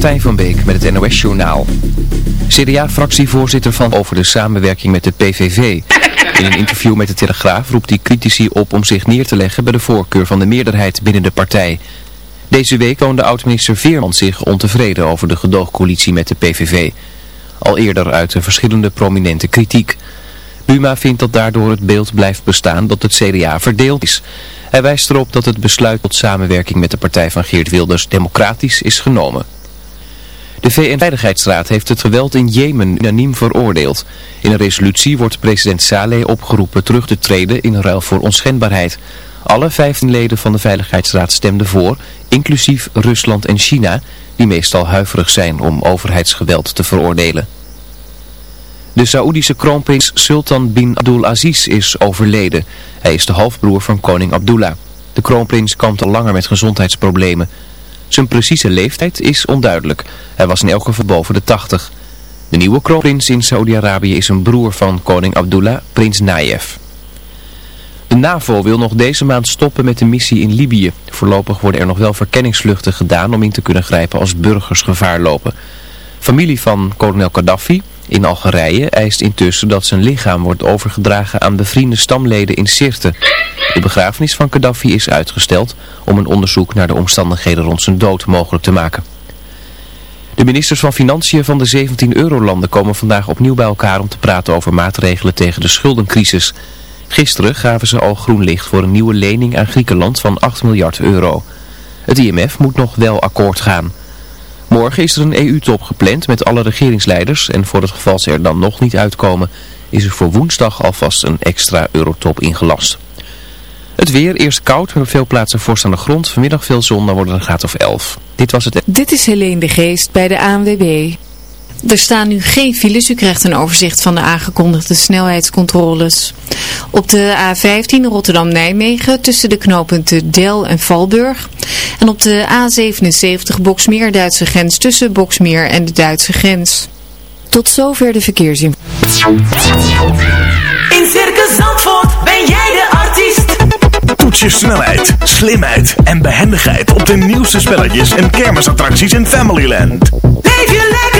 Martijn van Beek met het NOS Journaal. CDA-fractievoorzitter van over de samenwerking met de PVV. In een interview met de Telegraaf roept hij critici op om zich neer te leggen bij de voorkeur van de meerderheid binnen de partij. Deze week toonde oud-minister Veerman zich ontevreden over de gedoogcoalitie met de PVV. Al eerder uitte verschillende prominente kritiek. Buma vindt dat daardoor het beeld blijft bestaan dat het CDA verdeeld is. Hij wijst erop dat het besluit tot samenwerking met de partij van Geert Wilders democratisch is genomen. De VN-veiligheidsraad heeft het geweld in Jemen unaniem veroordeeld. In een resolutie wordt president Saleh opgeroepen terug te treden in ruil voor onschendbaarheid. Alle 15 leden van de Veiligheidsraad stemden voor, inclusief Rusland en China, die meestal huiverig zijn om overheidsgeweld te veroordelen. De Saoedische kroonprins Sultan bin Abdulaziz is overleden. Hij is de halfbroer van koning Abdullah. De kroonprins kampt al langer met gezondheidsproblemen. Zijn precieze leeftijd is onduidelijk. Hij was in elk geval boven de 80. De nieuwe kroonprins in Saudi-Arabië is een broer van koning Abdullah, prins Nayef. De NAVO wil nog deze maand stoppen met de missie in Libië. Voorlopig worden er nog wel verkenningsvluchten gedaan om in te kunnen grijpen als burgers gevaar lopen. Familie van kolonel Gaddafi in Algerije eist intussen dat zijn lichaam wordt overgedragen aan bevriende stamleden in Sirte. De begrafenis van Gaddafi is uitgesteld om een onderzoek naar de omstandigheden rond zijn dood mogelijk te maken. De ministers van Financiën van de 17 eurolanden komen vandaag opnieuw bij elkaar om te praten over maatregelen tegen de schuldencrisis. Gisteren gaven ze al groen licht voor een nieuwe lening aan Griekenland van 8 miljard euro. Het IMF moet nog wel akkoord gaan. Morgen is er een EU-top gepland met alle regeringsleiders en voor het geval ze er dan nog niet uitkomen is er voor woensdag alvast een extra eurotop ingelast. Het weer, eerst koud, met veel plaatsen vorst aan de grond. Vanmiddag veel zon, dan wordt het een graad of 11. Dit was het... Dit is Helene de Geest bij de ANWB. Er staan nu geen files. U krijgt een overzicht van de aangekondigde snelheidscontroles. Op de A15 Rotterdam-Nijmegen tussen de knooppunten Del en Valburg. En op de A77 Boksmeer-Duitse grens tussen Boksmeer en de Duitse grens. Tot zover de verkeersinformatie. In Circus Zandvoort ben jij de artiest. Toets je snelheid, slimheid en behendigheid op de nieuwste spelletjes en kermisattracties in Familyland. Leef je lekker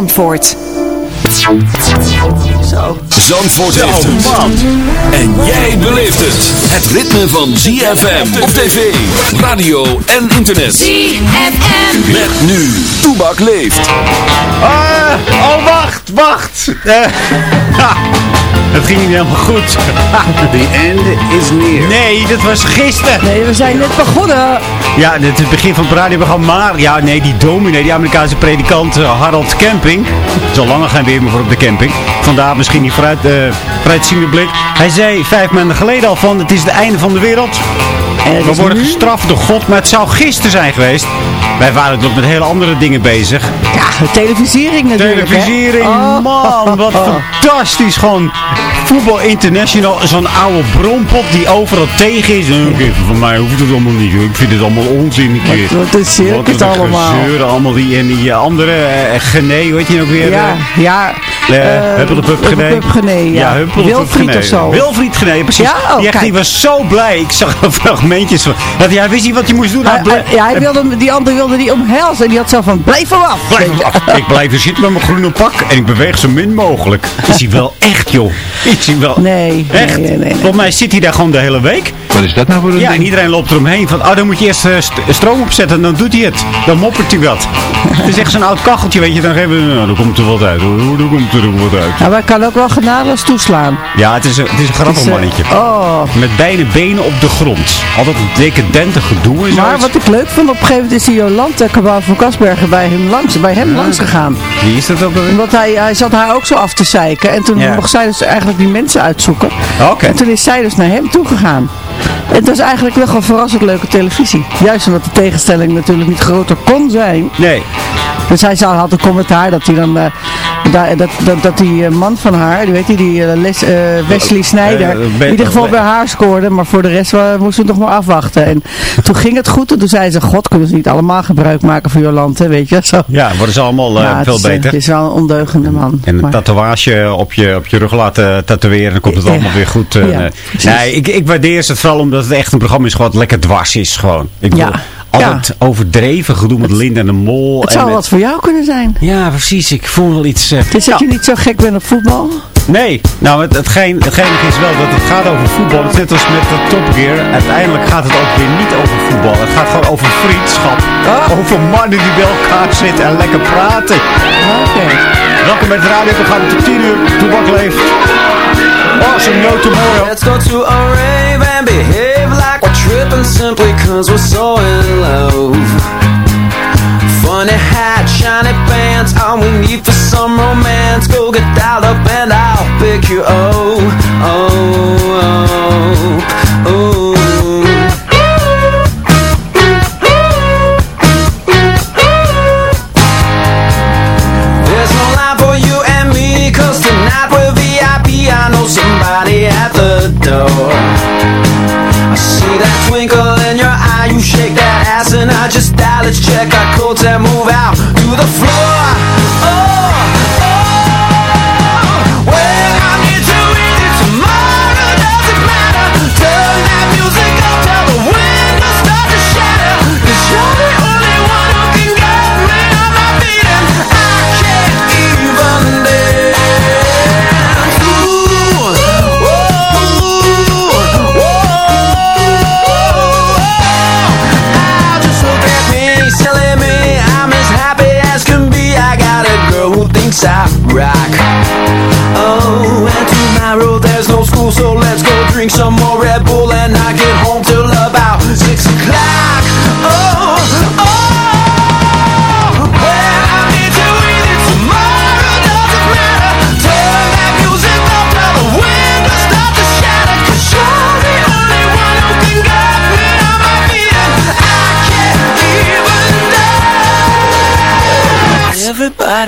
Zandvoort. Zo. Zandvoort heeft het. En jij beleeft het. Het ritme van ZFM op tv, radio en internet. ZFM. Met nu. Toebak leeft. Ah, oh, wacht, wacht. Ha, het ging niet helemaal goed. The end is near. Nee, dat was gisteren. Nee, we zijn net begonnen. Ja, het is het begin van het radioprogramma. Maar, ja, nee, die dominee, die Amerikaanse predikant eh, Harold Camping. Al langer geen weer voor op de camping. Vandaar misschien die vooruit, uh, vooruitziende blik. Hij zei vijf maanden geleden al van, het is het einde van de wereld. En We worden nu? gestraft door God, maar het zou gisteren zijn geweest. Wij waren nog met hele andere dingen bezig. Ja, televisiering natuurlijk. Televisiering, Oh. man, wat fantastisch. Gewoon Voetbal International, zo'n oude bronpop die overal tegen is. En ik denk, van mij hoeft het allemaal niet. Ik vind het allemaal onzin. een keer. Wat een circus Wat een allemaal. gezeur, allemaal die, en die andere, uh, Gené, weet je ook weer. Ja, eh, ja. Uh, Eh, Huppeldepup Gené. Gené, ja. Huppeldepup Wilfried Gené. of zo. Wilfried Gené, precies. Ja? Oh, die, echt, die was zo blij. Ik zag fragmentjes van... Dat hij, wist niet wat hij moest doen. Hij Hij- ja, hij wilde, die ander wilde die omhelzen. En die had zo van, blijf hem af. Blijf hem af. Ik blijf hier zitten met mijn groene pak en ik beweeg zo min mogelijk. Is hij wel echt, joh? Is hij wel Nee, echt? nee, nee, nee. Volgens mij zit hij daar gewoon de hele week. Wat is dat nou voor een Ja, ding? iedereen loopt eromheen van, oh, dan moet je eerst eh, st- stroom opzetten en dan doet hij het. Dan moppert hij wat. het is echt zo'n oud kacheltje, weet je. Dan geven we, nou, dan komt er wat uit. hoor. Dan komt er wat uit. Ja, maar hij kan ook wel genadeloos toeslaan. Ja, het is een, het is een grappig is, eh, mannetje. Oh. Met beide benen op de grond. Altijd een decadente gedoe zo. Maar wat ik leuk vond, op een gegeven moment is die Jolante Cabau van Kasbergen bij hem langs, bij hem langs gegaan. Wie is dat ook alweer? Omdat hij, hij zat haar ook zo af te zeiken. En toen Ja. mocht zij dus eigenlijk die mensen uitzoeken. Oké. En toen is zij dus naar hem toegegaan. Het was eigenlijk wel gewoon verrassend leuke televisie. Juist omdat de tegenstelling natuurlijk niet groter kon zijn. Nee. Dus hij had een commentaar dat hij dan, eh, dat, dat, dat die eh, man van haar, die weet je, die eh, Les, eh, Wesley Snijder, in ieder geval bij haar scoorde, maar voor de rest moesten we nog maar afwachten. En toen ging het goed en toen zei ze, god, kunnen ze niet allemaal gebruik maken van Jolante, weet je, zo. Ja, worden ze allemaal Ja, het veel is, eh, beter. Het is wel een ondeugende man. En een Maar- tatoeage op je, op je rug laten tatoeëren, dan komt het Ja. allemaal weer goed. Ja, nee. ik, ik waardeer het vooral omdat het echt een programma is wat lekker dwars is gewoon. Ik Ja. bedoel, altijd overdreven gedoe met Linda en de Mol. het en zou met- wat voor jou kunnen zijn. Ja, precies. Ik voel wel iets... eh, Het is dat je niet zo gek bent op voetbal. Nee, nou het, hetgeen, hetgeen is wel dat het gaat over voetbal. Het is net als met de Top Gear. Uiteindelijk gaat het ook weer niet over voetbal. Het gaat gewoon over vriendschap. Oh. Over mannen die bij elkaar zitten en lekker praten. Oké. Welkom bij het radioprogramma tot 10 uur. Toebak leeft. Awesome, no tomorrow. Let's go to a rave and behave like we're tripping simply cause we're so in love. Funny hat, shiny pants, all we need for some romance. Go get dialed up and I'll pick you oh, oh, oh, oh. There's no line for you and me Cause tonight we're VIP I know somebody at the door that twinkle in your eye. You shake that ass and I just die Let's check our codes and move out to the floor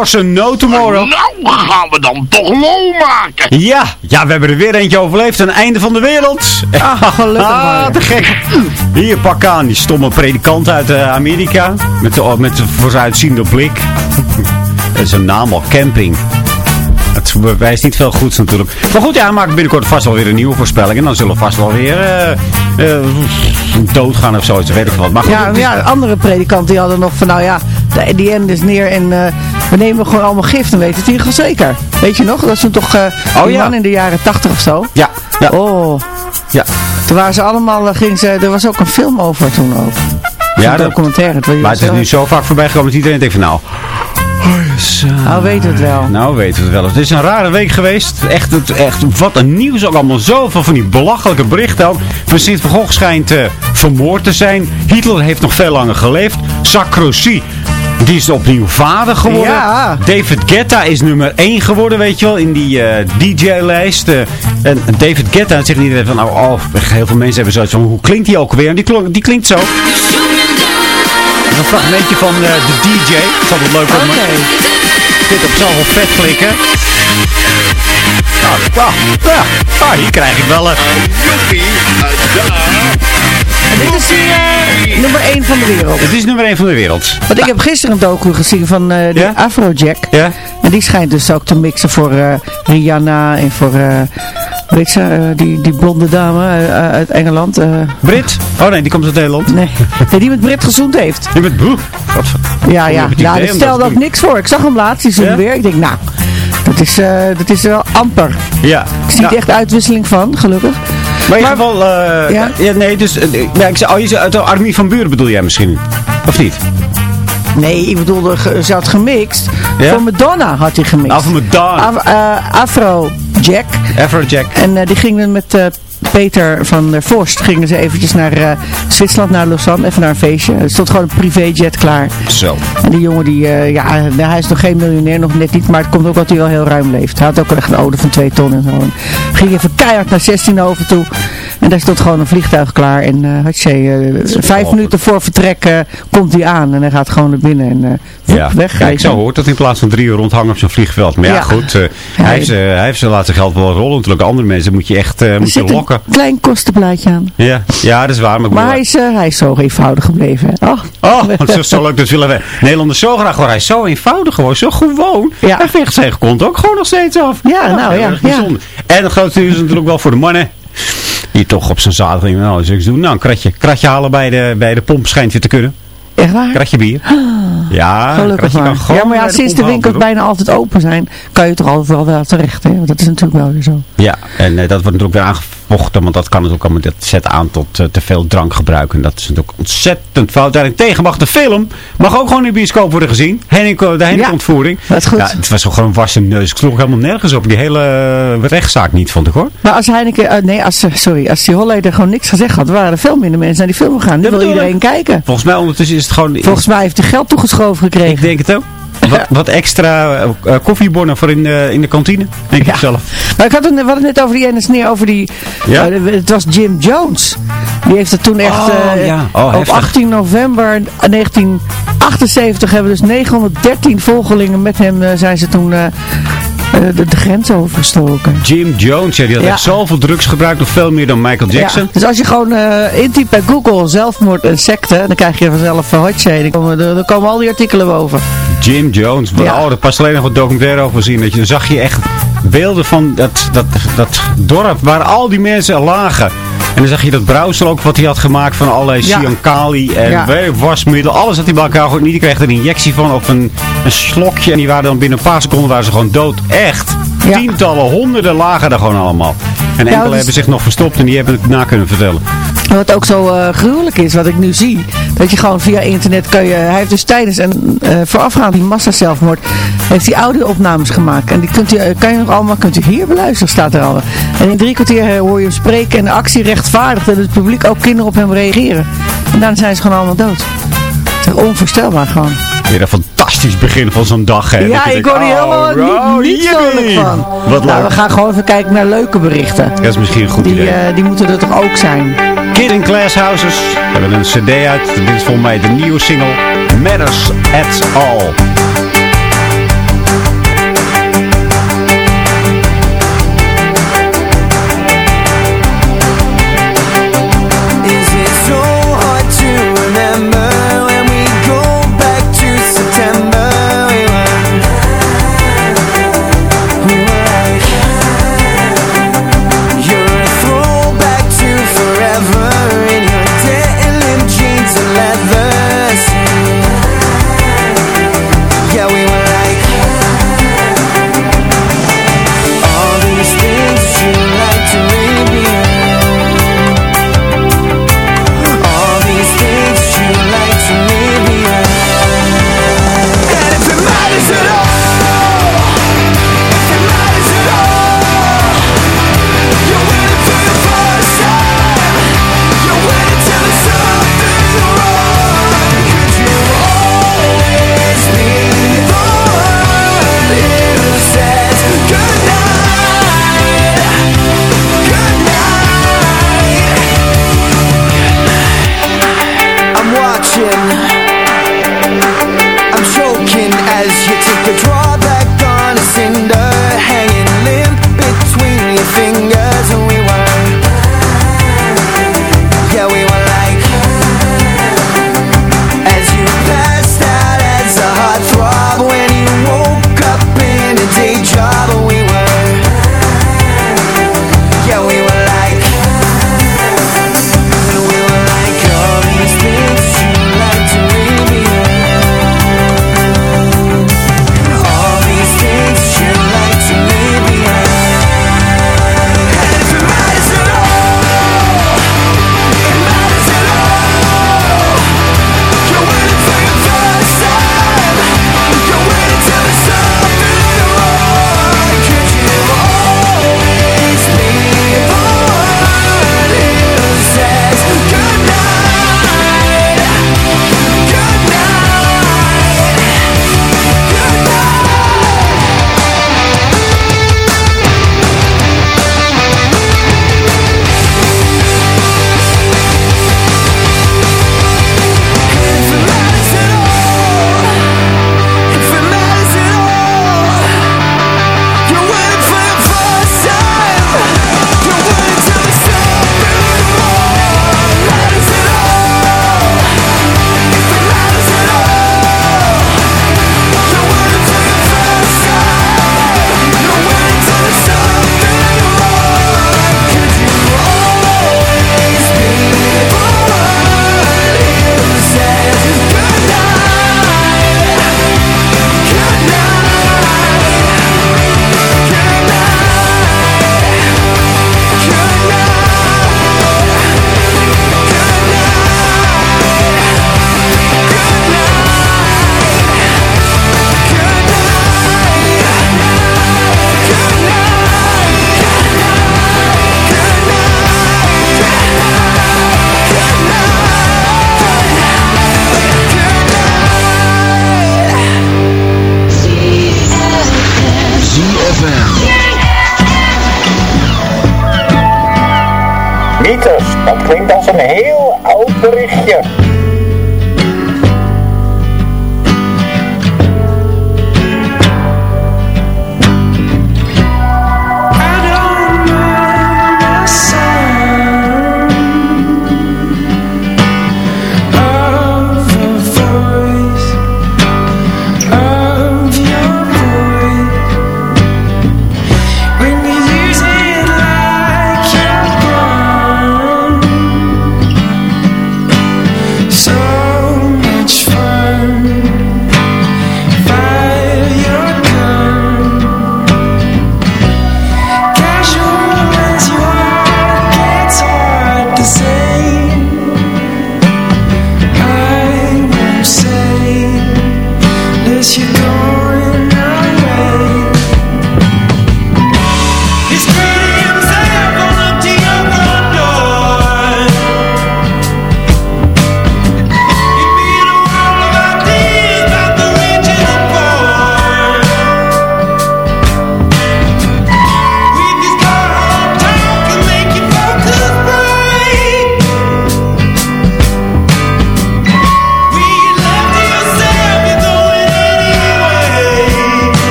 Awesome, no tomorrow. Nou gaan we dan toch lol maken. Ja, ja, we hebben er weer eentje overleefd. Een einde van de wereld. Ah, gelukkig Ah, maar. te gek. Hier, pak aan die stomme predikant uit eh, Amerika. Met de, met de vooruitziende blik. Dat is een naam al, camping. Bewijst niet veel goeds natuurlijk. Maar goed, ja, hij maakt binnenkort vast wel weer een nieuwe voorspelling. En dan zullen we vast wel weer eh, eh, doodgaan of zoiets. Weet ik wat. Maar goed, Ja, ja, andere predikanten die hadden nog van, nou ja, de, die end is neer en eh, we nemen gewoon allemaal gif, dan weet het in ieder geval zeker. Weet je nog? Dat is toen toch Oh, die ja. man in de jaren tachtig of zo. ja, ja, Oh, ja. toen waren ze allemaal, gingen ze, er was ook een film over toen ook. Ja, dat- documentaire. Maar het is nu zo vaak voorbij gekomen dat iedereen denkt van nou... Nou, weet het wel. Nou, weten we het wel. Het is een rare week geweest. Echt, het, echt wat een nieuws. Ook allemaal zoveel van die belachelijke berichten ook. Vincent van Gogh schijnt eh, vermoord te zijn. Hitler heeft nog veel langer geleefd. Sarkozy, die is opnieuw vader geworden. Ja. David Guetta is nummer 1 geworden, weet je wel, in die eh, DJ-lijst. eh. en David Guetta, zegt iedereen van, nou, oh, heel veel mensen hebben zoiets van, hoe klinkt die ook weer? En die, klonk- die klinkt zo. Een fragmentje van eh, de DJ. Ik zal het leuk Oké. om dit op zoveel vet klikken. Nou, ah, ja, ah, hier krijg ik wel een... En dit is eh, nummer 1 van de wereld. Het is nummer 1 van de wereld. Want ik heb gisteren een docu gezien van eh de Ja? Afrojack. Ja? En die schijnt dus ook te mixen voor eh, Rihanna en voor, eh je, eh, die, die blonde dame eh, uit Engeland. eh, Brit? Oh nee, die komt uit Nederland. nee, nee, die met Brit gezoend heeft. Je bent boe. Godver- Ja, ja, met die ja, idee dat stelde ook niks voor. Ik zag hem laatst, die zoen Ja? weer. Ik denk, nou, dat is, eh, dat is wel amper. Ja. Ik zie Ja. echt uitwisseling van, gelukkig. Maar in ieder geval, eh, Ja? ja? nee, dus, eh, ja, ik zei, oh, je zei uit de Armie van Buren bedoel jij misschien? Of niet? Nee, ik bedoelde, ze had gemixt. Ja? Voor Madonna had hij gemixt. Af Madonna. Af, eh, Afro Jack. Afrojack. En eh, die gingen met eh, Peter van der Vorst gingen ze eventjes naar eh, Zwitserland, naar Lausanne, even naar een feestje. Er stond gewoon een privéjet klaar. Zo. En die jongen, die, ja, hij is nog geen miljonair, nog net niet, maar het komt ook omdat hij wel heel ruim leeft. Hij had ook echt een ode van 2 ton en zo. Ging even keihard naar 16 over toe. En daar stond gewoon een vliegtuig klaar. En eh had je, eh, vijf minuten voor vertrek eh, komt hij aan. En hij gaat gewoon naar binnen en eh woep, Ja, weg. ja, ik weet zo je. hoort dat in plaats van drie uur rondhangen op zo'n vliegveld. Maar ja, Ja. goed, eh, hij, heeft, hij heeft zijn laatste geld wel rollen. Natuurlijk, andere mensen moet je echt eh, moet je lokken. een klein kostenplaatje aan. Ja, ja, dat is waar. Maar, Maar hij is, eh, hij is zo eenvoudig gebleven. hè. Oh. Oh, het is zo leuk dat willen we. Nederlanders zo graag hoor. Hij is zo eenvoudig gewoon, zo gewoon. Ja. Hij veegt zijn kont ook gewoon nog steeds af. Ja, nou, heel ja, ja. bijzonder. En het grootste nieuws is natuurlijk wel voor de mannen. Die toch op zijn zaterdag nou, ik iets doen. Nou, een kratje, kratje halen bij de, bij de pomp schijnt weer te kunnen. Echt waar? Kratje bier. Ja, een Gelukkig maar. Ja, maar ja, sinds de winkels bijna altijd open zijn, kan je toch overal wel terecht. Hè? Want dat is natuurlijk wel weer zo. Ja, en eh, dat wordt natuurlijk weer want dat kan natuurlijk allemaal, dat zet aan tot eh, te veel drankgebruik. En dat is natuurlijk ontzettend fout. Daarentegen mag de film, mag ook gewoon in de bioscoop worden gezien. Henning, de Henning-ontvoering. dat is goed. Ja, het was gewoon een wassen neus. Ik sloeg helemaal nergens op. Die hele eh, rechtszaak niet, vond ik hoor. Maar als Heineken, eh, nee, als, eh, sorry, als die Holleder gewoon niks gezegd had, waren er veel minder mensen naar die film gegaan. Nu wil iedereen kijken. Volgens mij ondertussen is het gewoon... Volgens mij heeft hij geld toegeschoven gekregen. Ik denk het ook. Wat, wat extra eh, koffiebonnen voor in, de in de kantine, denk ik zelf. Maar ik had het, we hadden het net over die ene sneer, over die, Ja? eh, het was Jim Jones. Die heeft het toen echt, Oh, ja. Oh, op heftig. 18 november 1978 hebben dus 913 volgelingen met hem zijn ze toen de, de grens overgestoken. Jim Jones, ja, die had Ja. echt zoveel drugs gebruikt, nog veel meer dan Michael Jackson. Ja, dus als je gewoon eh intypt bij Google zelfmoord en secte, dan krijg je vanzelf uh, hotje. Dan komen, dan komen al die artikelen boven. Jim Jones. Ja. Oh, daar pas alleen nog wat documentaire over zien. Dat je, dan zag je echt beelden van dat, dat, dat dorp waar al die mensen lagen. En dan zag je dat brouwsel ook wat hij had gemaakt van allerlei Ja. en Ja. ja. wasmiddel. Alles had hij bij elkaar gegooid. Niet die kreeg er een injectie van of een, een slokje. En die waren dan binnen een paar seconden waren ze gewoon dood. Echt. Ja. Tientallen, honderden lagen er gewoon allemaal. En enkele dus- hebben zich nog verstopt en die hebben het na kunnen vertellen. En Wat ook zo eh, gruwelijk is, wat ik nu zie, dat je gewoon via internet kan je, hij heeft dus tijdens en eh voorafgaand die massazelfmoord, heeft hij audio-opnames gemaakt. En die kunt u, eh, kan je nog allemaal, kunt u hier beluisteren, staat er al. En in drie kwartier hoor je hem spreken en de actie rechtvaardigt en het publiek ook kinderen op hem reageren. En dan zijn ze gewoon allemaal dood. Onvoorstelbaar gewoon. Weer een fantastisch begin van zo'n dag. Hè? Ja, ik hoor hier helemaal niet, niet vrolijk van. Wat nou, leuk. we gaan gewoon even kijken naar leuke berichten. Dat is misschien een goed Die, idee. eh, die moeten er toch ook zijn. Kid in Glass Houses hebben een cd uit. Dit is volgens mij de nieuwe single Matters at All.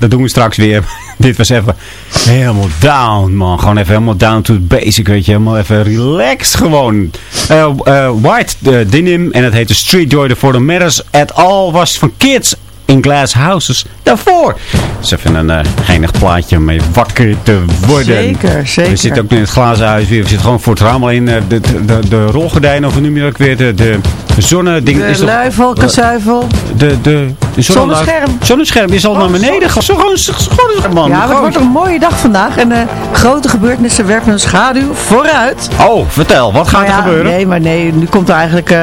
Dat doen we straks weer. Dit was even helemaal down, man. Gewoon even helemaal down to the basic, weet je. Helemaal even relaxed gewoon. Eh, eh, white eh, Denim en het heette Street Joy. For the Matters at All was van Kids in Glass Houses daarvoor. Dat is even een uh, geinig plaatje om mee wakker te worden. Zeker, zeker. We zitten ook in het glazen huis weer. We zitten gewoon voor het raam alleen uh, de, de, de rolgordijnen, of je dat ook weer? De, de zonneding. De is luifel, kazuivel. De, de, de zonnescherm. Zonnescherm is al naar beneden. Zo gewoon, gewoon, man. Ja, het wordt een mooie dag vandaag. En uh, grote gebeurtenissen werpen een schaduw vooruit. Oh, vertel. Wat gaat ja, er gebeuren? Nee, maar nee. Nu komt er eigenlijk uh,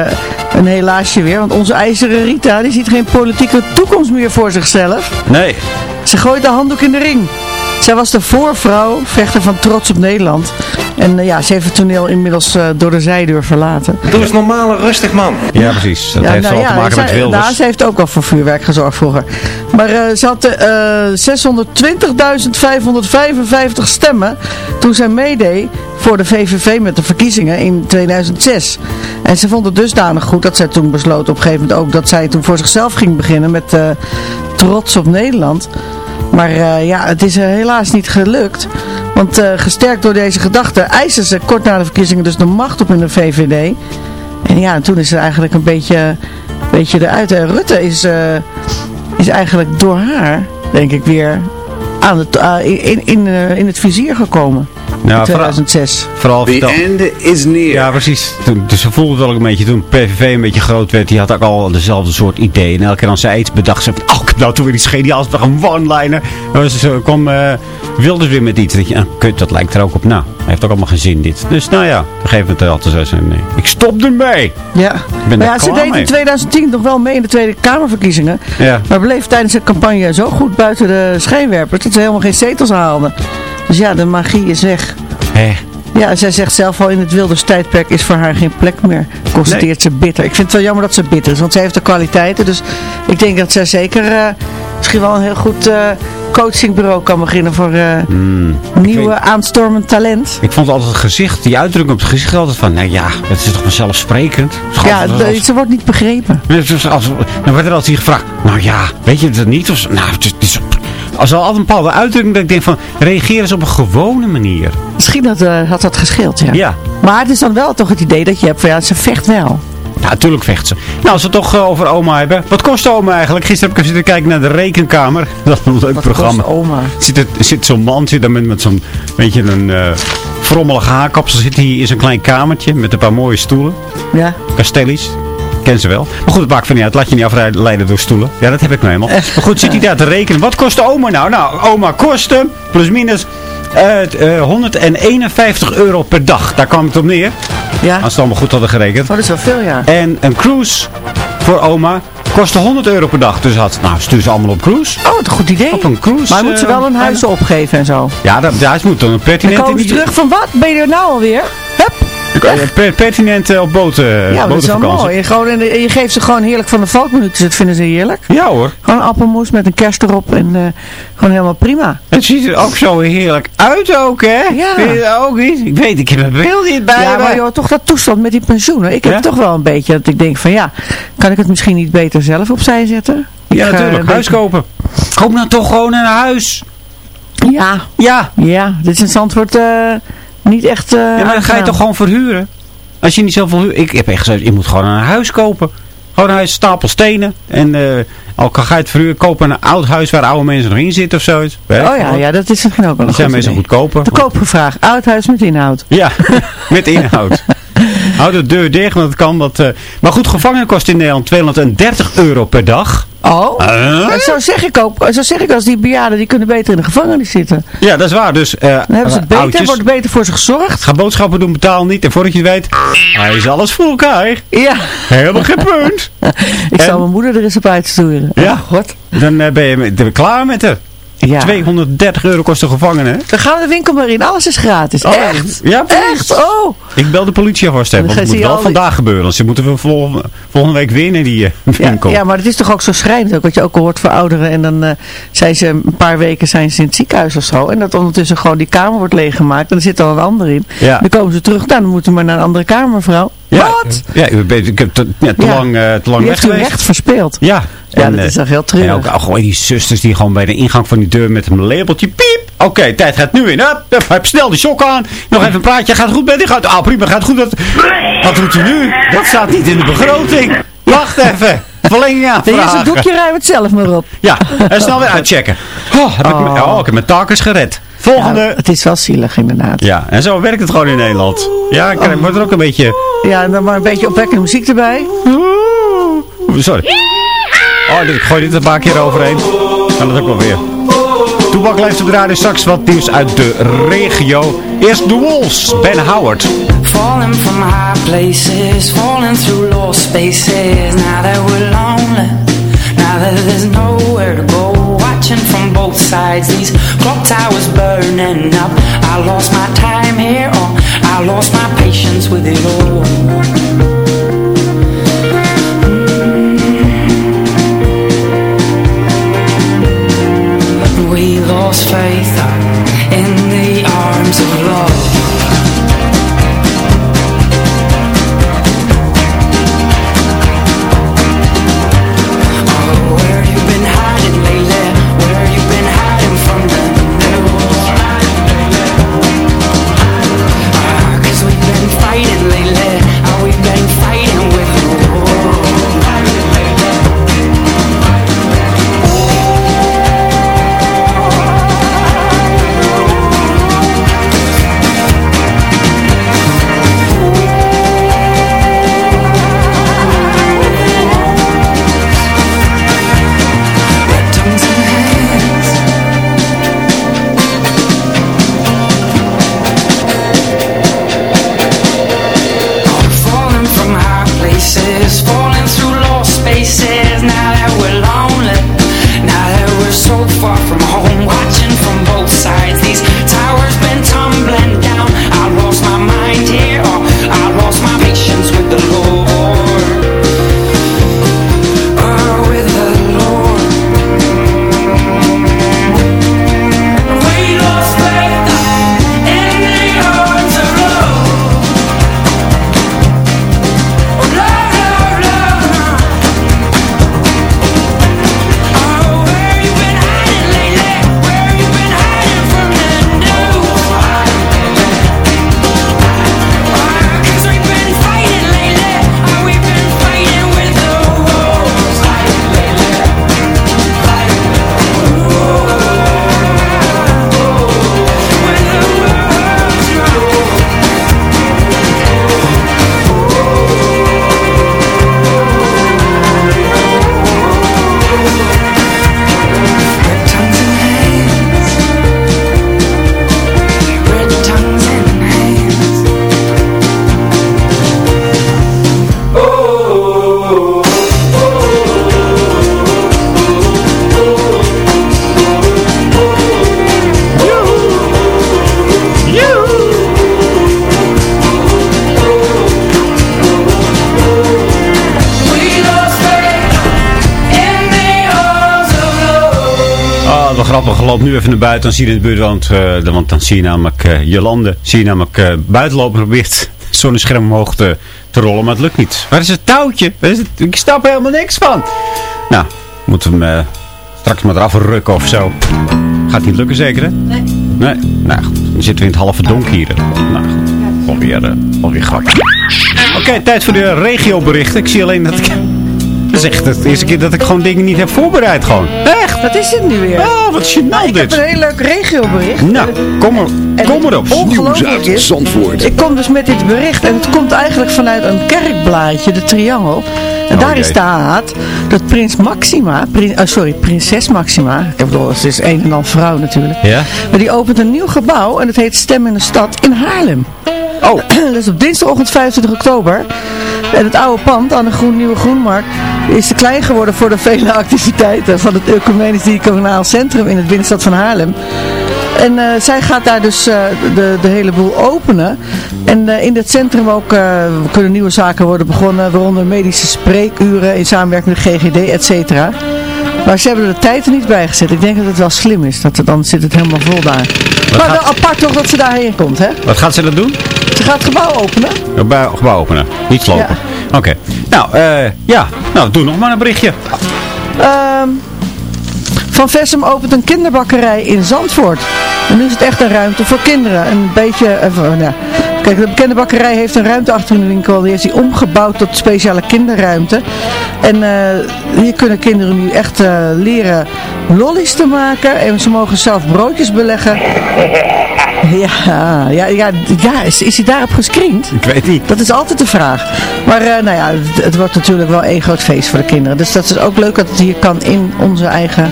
een helaasje weer. Want onze ijzeren Rita, die ziet geen politieke toekomst meer voor zichzelf. Nee. Ze gooit de handdoek in de ring. Zij was de voorvrouw, vechter van Trots op Nederland. En uh, ja, ze heeft het toneel inmiddels uh, door de zijdeur verlaten. Doe eens normale, rustig man. Ja, precies. Dat ja, heeft nou, wel ja, te maken zij, met Wilders. Nou, ze heeft ook wel voor vuurwerk gezorgd vroeger. Maar uh, ze had uh, 620.555 stemmen toen zij meedeed voor de VVV met de verkiezingen in 2006. En ze vond het dusdanig goed dat zij toen besloot op een gegeven moment ook dat zij toen voor zichzelf ging beginnen met uh, Trots op Nederland. Maar uh, ja, het is helaas niet gelukt. Want uh, gesterkt door deze gedachte eisen ze kort na de verkiezingen dus de macht op in de VVD. En ja, en toen is het eigenlijk een beetje, beetje eruit. En Rutte is, uh, is eigenlijk door haar, denk ik, weer aan het, in, in, in het vizier gekomen. In 2006. Vooral, The end is near. Ja, precies. Toen, dus ze voelde het wel een beetje toen PVV een beetje groot werd. Die had ook al dezelfde soort ideeën. En elke keer als zij iets bedacht, ze oh, ik heb nou toen weer iets geniaals, een one-liner. Dus ze kwam uh, Wilders weer met iets. Dat je, ah, kut, dat lijkt er ook op. Nou, heeft ook allemaal geen zin dit. Dus nou ja, op een gegeven moment altijd zo nee. Ik stop ermee. Ja, ik ben maar ja ze deed mee. in 2010 nog wel mee in de Tweede Kamerverkiezingen. Ja. Maar bleef tijdens de campagne zo goed buiten de schijnwerpers dat ze helemaal geen zetels haalden. Dus ja, de magie is weg. Hé. Ja, zij zegt zelf al in het Wilders tijdperk is voor haar geen plek meer. Constateert nee. ze bitter. Ik vind het wel jammer dat ze bitter is, want zij heeft de kwaliteiten. Dus ik denk dat zij zeker uh, misschien wel een heel goed uh, coachingbureau kan beginnen voor uh, mm, nieuwe weet, aanstormend talent. Ik vond altijd het gezicht, die uitdrukking op het gezicht altijd van, nou ja, het is toch vanzelfsprekend. Ja, als, ze wordt niet begrepen. Als, als, dan werd er altijd gevraagd, nou ja, weet je het niet? Of, nou, het is, als er altijd een bepaalde uitdrukking dat ik denk van, reageer eens op een gewone manier. Misschien had, uh, had dat gescheeld, ja. ja. Maar het is dan wel toch het idee dat je hebt van, ja, ze vecht wel. Ja, natuurlijk vecht ze. Nou, als we het toch uh, over oma hebben. Wat kost oma eigenlijk? Gisteren heb ik zitten kijken naar de rekenkamer. Dat is een leuk Wat programma. Kost oma? Zit, zit zo'n man zit daar met, met zo'n, weet je, een uh, frommelige haakkapsel. Zit hij in zo'n klein kamertje met een paar mooie stoelen. Ja. Castelli's. Ken ze wel. Maar goed, het maakt van niet uit. Laat je niet afleiden door stoelen. Ja, dat heb ik nou helemaal. Maar goed, zit hij daar te rekenen. Wat kost oma nou? Nou, oma kostte, plus minus, 151 euro per dag. Daar kwam het op neer. Ja. Als het allemaal goed hadden gerekend. Oh, dat is wel veel, ja. En een cruise voor oma kostte 100 euro per dag. Dus had, nou, stuur ze allemaal op cruise. Oh, wat een goed idee. Op een cruise. Maar moet ze wel een huis uh, opgeven en zo? Ja, dat, ja, ze moet dan een pertinente... Dan komen ze terug van wat? Ben je er nou alweer? Hup. Per, pertinent uh, op boten. Uh, ja, dat is wel mooi. Je, gewoon, en, je geeft ze gewoon heerlijk van de valkminuutjes. Dat vinden ze heerlijk. Ja hoor. Gewoon appelmoes met een kerst erop. En uh, gewoon helemaal prima. Het ziet er ook zo heerlijk uit ook, hè? Ja. Vind je dat ook niet? Ik weet, ik heb een beeld niet bij Ja, maar joh, toch dat toestand met die pensioenen. Ik heb ja? toch wel een beetje dat ik denk van ja, kan ik het misschien niet beter zelf opzij zetten? Ja, ik, natuurlijk. Huis kopen. Koop nou toch gewoon een huis. Ja. Ja. Ja, dit is in Zandvoort uh, niet echt... Uh, ja, maar dan ga je toch gewoon verhuren? Als je niet zoveel huur... Ik heb echt gezegd, je moet gewoon een huis kopen. Gewoon een huis, stapel stenen. En uh, al ga je het verhuren, kopen een oud huis waar oude mensen nog in zitten of zoiets. Oh ja, ja, dat is misschien ook wel Dat zijn mensen goedkoper. De koopgevraag. Oud huis met inhoud. Ja, met inhoud. Houd de deur dicht, want dat kan. Dat, uh... Maar goed, gevangen kost in Nederland 230 euro per dag. Oh, uh? zo zeg ik ook. Zo zeg ik als die bejaarden, die kunnen beter in de gevangenis zitten. Ja, dat is waar. Dus, uh, Dan hebben ze het beter, oudjes. wordt beter voor ze gezorgd. Ga boodschappen doen, betaal niet. En voordat je het weet, hij is alles voor elkaar. Ja. Helemaal geen punt. ik en, zal mijn moeder er eens op uitsturen. Ja, oh, God. dan uh, ben je klaar met haar. Ja. 230 euro kost de gevangene. Dan gaan we de winkel maar in. Alles is gratis. Oh, echt? Ja, echt? Oh. Ik bel de politie alvast hebben. Want het moet wel die... vandaag gebeuren. Anders moeten we volgende, volgende week weer naar die uh, winkel. Ja, ja, maar het is toch ook zo schrijnend. Ook wat je ook hoort voor ouderen. En dan uh, zijn ze een paar weken zijn ze in het ziekenhuis of zo. En dat ondertussen gewoon die kamer wordt leeggemaakt. En er zit dan een ander in. Ja. Dan komen ze terug. Nou, dan moeten we maar naar een andere kamer, mevrouw. Ja, Wat? Ja, ik heb te, ja, te Ja. lang, uh, te lang Je weg geweest. recht verspeeld. Ja, Ja, dat is toch heel treurig. En ook oh, gewoon die zusters die gewoon bij de ingang van die deur met een labeltje, piep. Oké, tijd gaat nu in. Hup, hup, heb snel de sok aan. Nog even een praatje. Gaat het goed met u? Gaat, ah, prima, gaat het goed. Wat, wat doet u nu? Dat staat niet in de begroting. Wacht even. Verlenging aanvragen. Deze doekje ruim het zelf maar op. Ja, en snel weer uitchecken. Oh, heb Ik, me- oh, ik heb mijn takers gered. Volgende. Ja, het is wel zielig inderdaad. Ja, en zo werkt het gewoon in Nederland. Ja, ik word er ook een beetje... Ja, en dan maar een beetje opwekkende muziek erbij. Sorry. Oh, dit- ik gooi dit een paar keer overheen. Kan dat ook wel weer. Toebak leeft op de radio straks wat nieuws uit de regio. Eerst de Wolves, Ben Howard. Falling from high places, falling through lost spaces. Now that we're lonely, now that there's nowhere to go. Watching from both sides, these clock towers burning up. I lost my time here, oh, I lost my patience with it all. Mm. We lost faith uh, in the arms of love. Places, falling nu even naar buiten. Dan zie je in de buurt, want, eh, want dan zie je namelijk eh, Jolande. Zie je namelijk eh, buiten lopen. Probeert het zonnescherm omhoog te, te rollen, maar het lukt niet. Waar is het touwtje? Waar is het? Ik snap er helemaal niks van. Nou, moeten we hem straks maar eraf rukken of zo. Gaat niet lukken zeker, hè? Nee. Nee? Nou goed, dan zitten we in het halve donker hier. Nou goed, alweer, uh, alweer grappig. Oké, tijd voor de regioberichten. Ik zie alleen dat ik... Dat is echt de eerste keer dat ik gewoon dingen niet heb voorbereid gewoon. Echt, wat is dit nu weer? Oh, wat gênant Ik dit. heb een heel leuk regiobericht. Nou, kom, er, En kom erop. het ongelooflijke is, Ik kom dus met dit bericht en het komt eigenlijk vanuit een kerkblaadje, de Triangel. En Oh, daar jee. is staat dat prins Maxima, oh, sorry, prinses Maxima, ik bedoel, het is een en al vrouw natuurlijk. Ja? Maar die opent een nieuw gebouw en het heet Stem in de Stad in Haarlem. Oh. dat is op dinsdagochtend 25 oktober. En het oude pand aan de Groen Nieuwe Groenmarkt is te klein geworden voor de vele activiteiten van het Ecumenisch Diaconaal Centrum in het binnenstad van Haarlem. En eh, zij gaat daar dus eh, de, de hele boel openen. En eh, in het centrum ook kunnen nieuwe zaken worden begonnen, waaronder medische spreekuren in samenwerking met GGD, et cetera. Maar ze hebben er de tijd er niet bij gezet. Ik denk dat het wel slim is, dat er, dan zit het helemaal vol daar. maar gaat- wel apart toch dat ze daarheen komt, hè? Wat gaat ze dan doen? Ze gaat het gebouw openen. Gebouw, gebouw openen. Niet slopen. Oké. Nou, eh, ja. Nou, doe nog maar een berichtje. Ehm, van Vessem opent een kinderbakkerij in Zandvoort. En nu is het echt een ruimte voor kinderen. Een beetje, eh. Kijk, de bekende bakkerij heeft een ruimte achter in de winkel. Die heeft die omgebouwd tot speciale kinderruimte. En eh, hier kunnen kinderen nu echt eh, leren lollies te maken. En ze mogen zelf broodjes beleggen. Ja, ja, ja, ja is, is hij daarop gescreend? Ik weet niet. Dat is altijd de vraag. Maar eh, nou ja, het, het wordt natuurlijk wel één groot feest voor de kinderen. Dus dat is ook leuk dat het hier kan in onze eigen...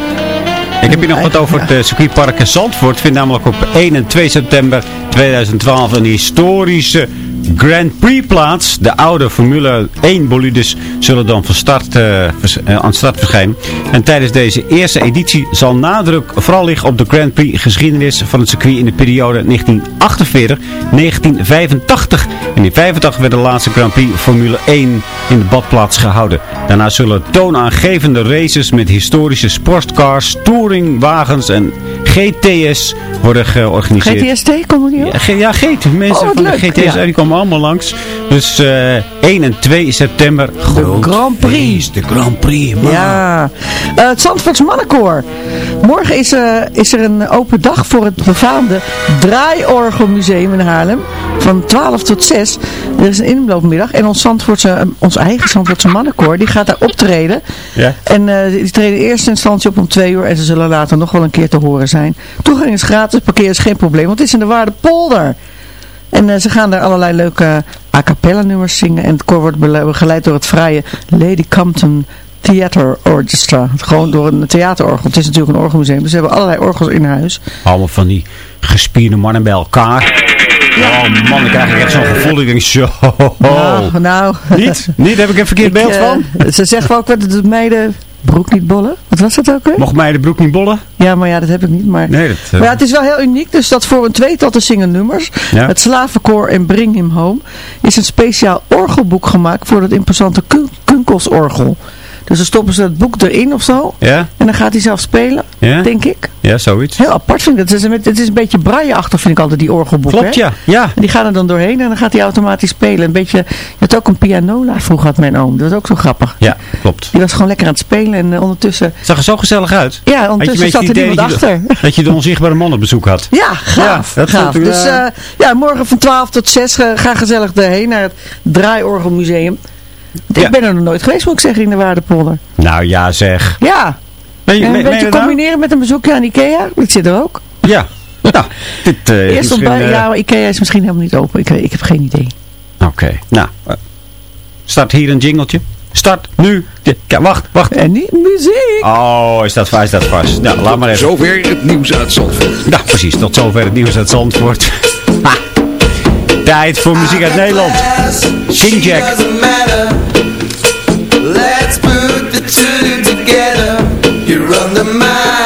Ik heb hier nog wat over het eh, circuitpark in Zandvoort. vindt namelijk op 1 en 2 september 2012 een historische Grand Prix plaats. De oude Formule 1 bolides zullen dan van start, eh, eh, aan start verschijnen. En tijdens deze eerste editie zal nadruk vooral liggen op de Grand Prix geschiedenis van het circuit in de periode 1948-1985. En in 85 werd de laatste Grand Prix Formule 1 in de badplaats gehouden. Daarna zullen toonaangevende races met historische sportcars, touringwagens en GTS worden georganiseerd. GTST, komt er niet op? Ja, ja, GT. Mensen Oh, wat van de GTS ja. die komen allemaal langs. Dus eh 1 en 2 september. Groot Grand Prix. De Grand Prix, man. Ja, Eh, het Zandvoorts Mannenkoor. Morgen is, eh, is er een open dag voor het befaamde Draaiorgelmuseum in Haarlem. Van 12 tot 6. Er is een inloopmiddag. En ons, Zandvoortse, ons eigen Zandvoortse Mannenkoor, die gaat daar optreden. Ja. En die treden in eerste instantie op om 2 uur. En ze zullen later nog wel een keer te horen zijn. Toegang is gratis, parkeren is geen probleem. Want het is in de Waardepolder. En eh, ze gaan daar allerlei leuke a cappella nummers zingen. En het koor wordt begeleid door het fraaie Lady Compton Theater Orchestra. Gewoon door een theaterorgel. Het is natuurlijk een orgelmuseum. Dus ze hebben allerlei orgels in huis. Allemaal van die gespierde mannen bij elkaar. Oh man, ik krijg echt zo'n gevoel. Ik denk zo. Nou, nou. Niet? Niet? Heb ik een verkeerd Ik, beeld eh, van? Ze zeggen ook wel dat de meiden broek niet bollen. Wat was dat ook weer? Mocht mij de broek niet bollen? Ja, maar ja, dat heb ik niet. Maar, Nee, dat... eh, maar ja, het is wel heel uniek. Dus dat voor een tweetal te zingen nummers. Ja. Het Slavenkoor en Bring Him Home. Is een speciaal orgelboek gemaakt voor dat imposante kun- kunkelsorgel. Dus dan stoppen ze het boek erin of zo. Ja? En dan gaat hij zelf spelen, Ja? denk ik. Ja, zoiets. Heel apart vind ik dat. Het is, een- het is een beetje braille-achtig vind ik altijd die orgelboeken. Klopt, hè? ja. Ja. En die gaan er dan doorheen en dan gaat hij automatisch spelen. Een beetje, je had ook een pianola vroeger had mijn oom. Dat was ook zo grappig. Ja, klopt. Die was gewoon lekker aan het spelen en eh, ondertussen... Het zag er zo gezellig uit. Ja, ondertussen zat er iemand achter. Dat je de onzichtbare man op bezoek had. Ja, gaaf. Ja, dat gaaf. Dus eh, eh, ja, morgen van 12 tot 6 eh, ga gezellig erheen naar het Draaiorgelmuseum. Ja. Ik ben er nog nooit geweest, moet ik zeggen, in de Waardepolder. Nou ja, zeg. Ja, Ben je, en ben- een ben je beetje combineren met een bezoekje aan Ikea. Ik zit er ook. Ja. Nou, dit eh, is Eerst eh, ja, Ikea is misschien helemaal niet open. Ik, ik heb geen idee. Oké, nou. eh, start hier een jingeltje. Start nu. Ja, kijk, wacht, wacht. En niet muziek. Oh, is dat, is dat vast? Nou, laat maar even. Zover het nieuws uit Zandvoort. Nou, precies. Tot zover het nieuws uit Zandvoort. Ha. Tijd voor muziek uit Nederland. Sing Jack. two together, you run the mind.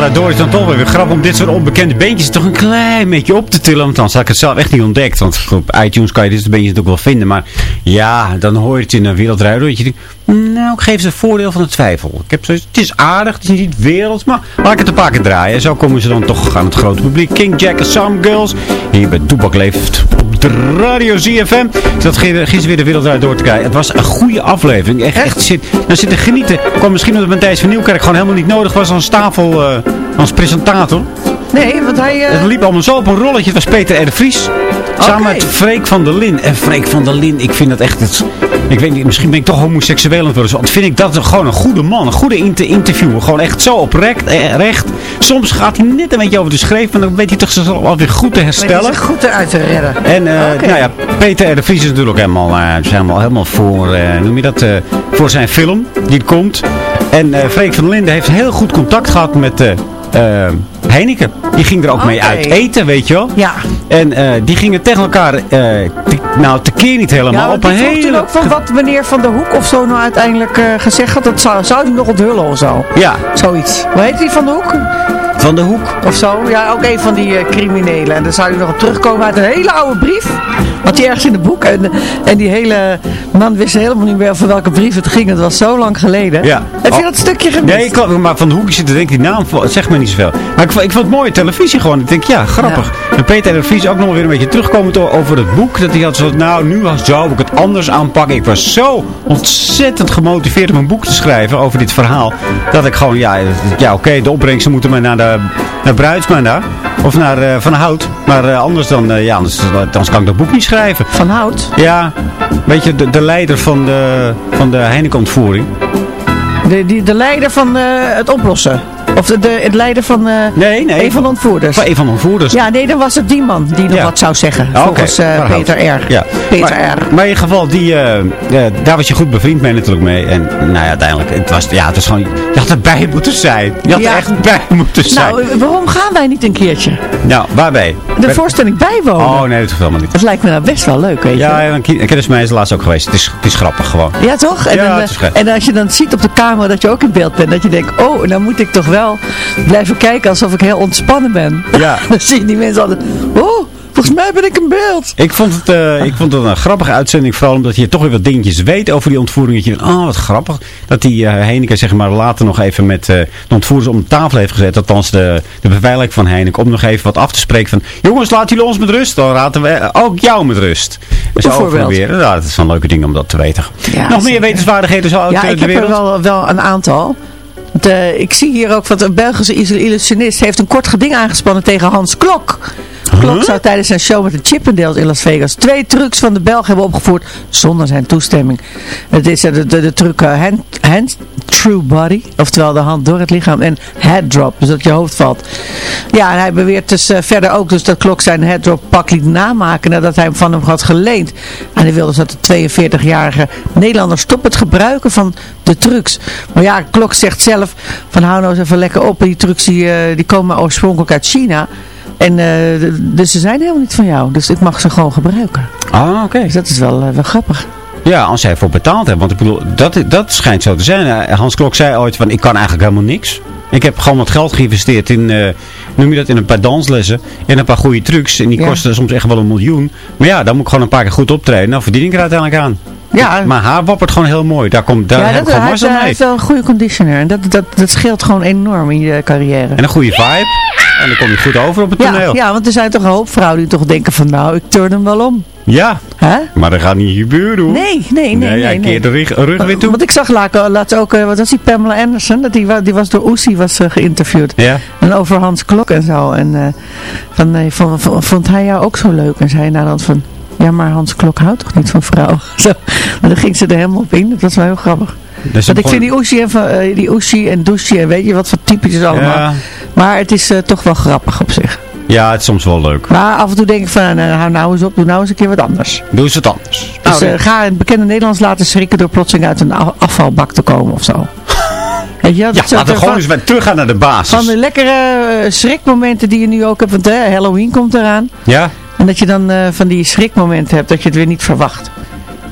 Van Wereld Draait Door is dan toch weer grappig om dit soort onbekende beentjes toch een klein beetje op te tillen. Want dan had ik het zelf echt niet ontdekt. Want op iTunes kan je dit soort beentjes natuurlijk wel vinden. Maar ja, dan hoor je het in een Wereld Draait Door. Dat je denkt, nou, ik geef ze het voordeel van de twijfel. Ik heb zoiets, het is aardig, het is niet werelds, maar laat ik het een paar keer draaien. En zo komen ze dan toch aan het grote publiek. King Jack en Some Girls. Hier bij Toepak leeft op de radio ZFM. Dat gisteren weer de Wereld Draait Door te kijken. Het was een goede aflevering. Echt, echt zit, dan zitten genieten. kwam misschien omdat Matthijs van Nieuwkerk gewoon helemaal niet nodig was als tafel, eh, als presentator. Nee, want hij... eh, Het liep allemaal zo op een rolletje. Het was Peter R. de Vries. Samen met Freek van der Lin. En Freek van der Lin, ik vind dat echt... Het, ik weet niet, misschien ben ik toch homoseksueel aan het worden. Want vind ik dat gewoon een goede man. Een goede inter interviewer. Gewoon echt zo oprecht. eh, Recht. Soms gaat hij net een beetje over de schreef. Maar dan weet hij toch zichzelf alweer goed te herstellen. goed eruit te redden. En eh, nou ja, Peter R. de Vries is natuurlijk ook helemaal, eh, is helemaal, helemaal voor, eh, noem je dat, eh, voor zijn film die komt. En eh Freek van der Linden heeft heel goed contact gehad met eh eh, Heineken. Die ging er ook mee uit eten, weet je wel. Ja. En eh, die gingen tegen elkaar, eh, te- nou tekeer niet helemaal, Ja, op een toen hele... ook van wat meneer Van der Hoek of zo nou uiteindelijk eh, gezegd had. Dat zou, zou hij nog onthullen of zo. Ja, Zoiets. Hoe heet die Van der Hoek? Van de Hoek. Of zo. Ja, ook een van die criminelen. En dan zou hij nog op terugkomen uit een hele oude brief. Had hij ergens in het boek. En, en die hele man wist helemaal niet meer over welke brief het ging. Het was zo lang geleden. Ja. Heb je Oh. dat stukje gemist? Nee, ik, had- maar Van de zit te denken, die naam zegt me niet zoveel. Maar ik, vond- ik vond het mooie televisie gewoon. Ik denk, ja, grappig. En Peter R. de Vries ook nog weer een beetje terugkomend over het boek. Dat hij had zo, nou, nu was zou ik het anders aanpakken. Ik was zo ontzettend gemotiveerd om een boek te schrijven over dit verhaal. Dat ik gewoon, ja, ja oké, de opbrengsten moeten maar naar, de, naar Bruidsma daar. Of naar eh, Van Hout. Maar eh, anders dan, eh, ja, anders, anders kan ik dat boek niet schrijven. Van Hout? Ja, weet je, de, de leider van de, van de Heineken-ontvoering. De, die, de leider van eh, het oplossen. Of de, de, het leider van eh, Nee, nee. een van de ontvoerders. Van een van de ontvoerders. Ja, nee, dan was het die man die nog Ja. wat zou zeggen. Ah, volgens eh. Peter R. Ja. Peter maar, R. Maar in ieder geval, die, eh, daar was je goed bevriend mee natuurlijk mee. En nou ja, uiteindelijk, het was, ja, het was gewoon, je had erbij moeten zijn. Je had Ja. er echt bij moeten zijn. Nou, Nou, waarom gaan wij niet een keertje waarbij? de Bij- voorstelling bijwonen? Oh nee, dat hoeft helemaal niet. Dat lijkt me nou best wel leuk, weet je. Ja, en kennis mij is laatst ook geweest. Het is, het is grappig gewoon. Ja, toch? En, dan, en als je dan ziet op de camera dat je ook in beeld bent, dat je denkt, oh, dan moet ik toch wel blijven kijken alsof ik heel ontspannen ben. Ja. dan zie je die mensen altijd, oh, volgens mij ben ik in beeld. Ik vond, het, eh, ik vond het een grappige uitzending, vooral omdat je toch weer wat dingetjes weet over die ontvoering. Dat je denkt, oh wat grappig, dat die eh, Heineken zeg maar later nog even met eh, de ontvoerders om de tafel heeft gezet. Althans de, de beveiliging van Heineken, om nog even wat af te spreken van, jongens laten jullie ons met rust, dan laten we ook jou met rust. Dus Bijvoorbeeld. weer. Ja, dat is een leuke ding om dat te weten. Ja, nog meer wetenswaardigheden zo uit Ja, eh, ik de heb er wereld? wel, wel een aantal. Want, eh, ik zie hier ook dat een Belgische illusionist heeft een kort geding aangespannen tegen Hans Klok. Klok zou tijdens zijn show met de Chippendales in Las Vegas twee trucs van de Belg hebben opgevoerd zonder zijn toestemming. Het is eh, de, de, de truc eh, hand, hand true body, oftewel de hand door het lichaam en head drop, dus dat je hoofd valt. Ja, en hij beweert dus eh, verder ook dus dat Klok zijn head drop pak liet namaken nadat hij hem van hem had geleend. En hij wilde dus dat de 42-jarige Nederlander stopt het gebruiken van de trucs. Maar ja, Klok zegt zelf van hou nou eens even lekker op, die trucs die, die komen oorspronkelijk uit China. En eh, dus ze zijn helemaal niet van jou. Dus ik mag ze gewoon gebruiken. Ah, oké. Dus dat is wel, eh, wel grappig. Ja, als zij ervoor betaald hebben. Want ik bedoel, dat, dat schijnt zo te zijn. Eh, Hans Klok zei ooit van, ik kan eigenlijk helemaal niks. Ik heb gewoon wat geld geïnvesteerd in, noem je dat, in een paar danslessen. En een paar goede trucs. En die Ja. kosten soms echt wel een miljoen. Maar ja, dan moet ik gewoon een paar keer goed optreden. Dan verdien ik er uiteindelijk aan. Ja. Maar haar wappert gewoon heel mooi. Daar, komt, daar ja, dat, ik gewoon hij, mazzel hij mee. heeft wel een goede conditioner. En dat, dat, dat scheelt gewoon enorm in je carrière. En een goede vibe. En dan kom je goed over op het Ja, toneel. ja, want er zijn toch een hoop vrouwen die toch denken van nou, ik turn hem wel om. Ja. Hè? Maar dat gaat niet gebeuren hoor. Nee, nee, nee. Nee, hij nee, keert de rug, weer toe. Want ik zag laat, laatst ook, eh, wat was die Pamela Anderson, dat die, die was door Oesie was eh, geïnterviewd. Ja. En over Hans Klok en zo. En eh, van, eh, vond, vond, hij jou ook zo leuk? En zei hij nadat van, ja maar Hans Klok houdt toch niet van vrouwen? Zo. En dan ging ze er helemaal op in. Dat was wel heel grappig. Dus Want ik gewoon- vind die Oesie en, eh, die Oesie en Douchie en weet je wat voor typetjes allemaal. Ja. Maar het is eh, toch wel grappig op zich. Ja, het is soms wel leuk. Maar af en toe denk ik van, nou, hou nou eens op, doe nou eens een keer wat anders. Doe eens wat anders. Dus Nou, eh, ga een bekende Nederlands laten schrikken door plotseling uit een afvalbak te komen of zo. Weet je, ja, laten we gewoon eens weer teruggaan naar de basis. Van de lekkere schrikmomenten die je nu ook hebt, want hè, Halloween komt eraan. Ja? En dat je dan eh, van die schrikmomenten hebt, dat je het weer niet verwacht.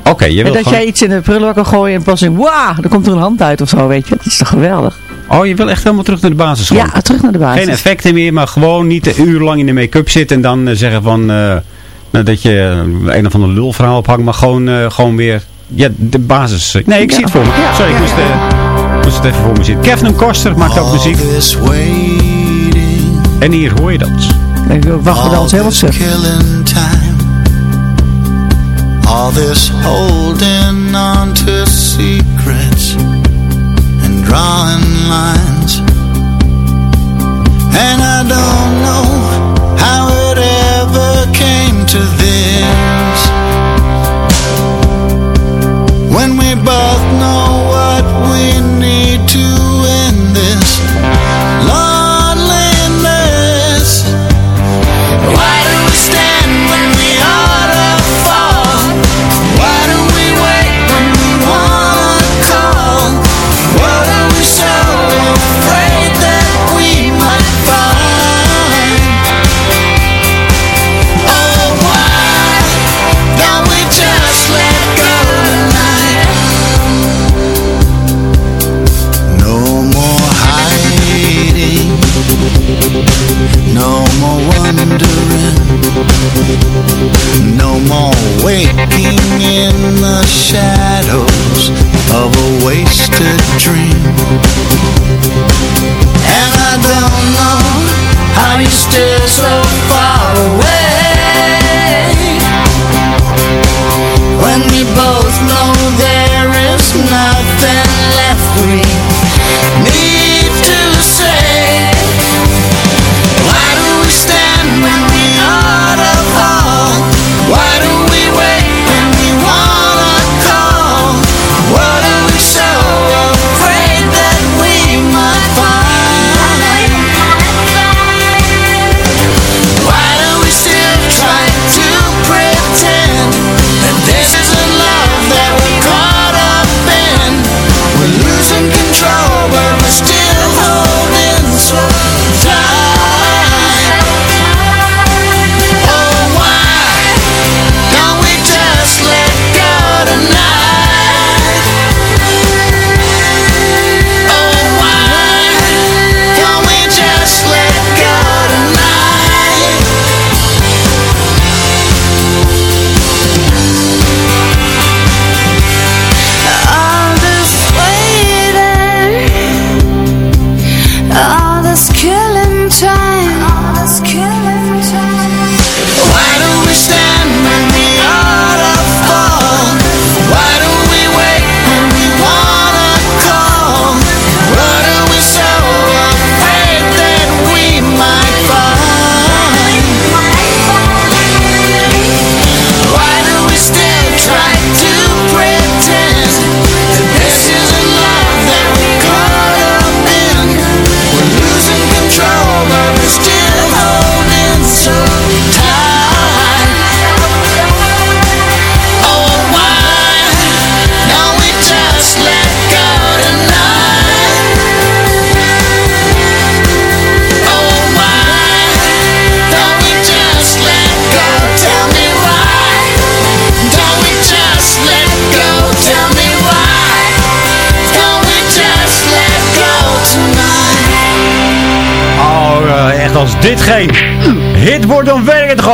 Oké, je En wilt dat gewoon... jij iets in de prullenbak kan gooien en plotseling, wauw, er komt er een hand uit of zo, weet je. Dat is toch geweldig. Oh, je wil echt helemaal terug naar de basis gewoon? Ja, terug naar de basis. Geen effecten meer, maar gewoon niet een uur lang in de make-up zitten en dan eh, zeggen van... eh, nou, dat je een of ander lulverhaal ophangt, maar gewoon, eh, gewoon weer... Ja, de basis. Nee, ik Ja. zie het voor me. Ja, Sorry, ik moest, ja. eh, moest het even voor me zien. Kevin Koster maakt ook muziek. En hier hoor je dat. Ik eh, wacht bij ons helemaal suf. killing time. All this holding on to secrets and drawing lines. And I don't know how it ever came to this. When we both know what we need to end this Why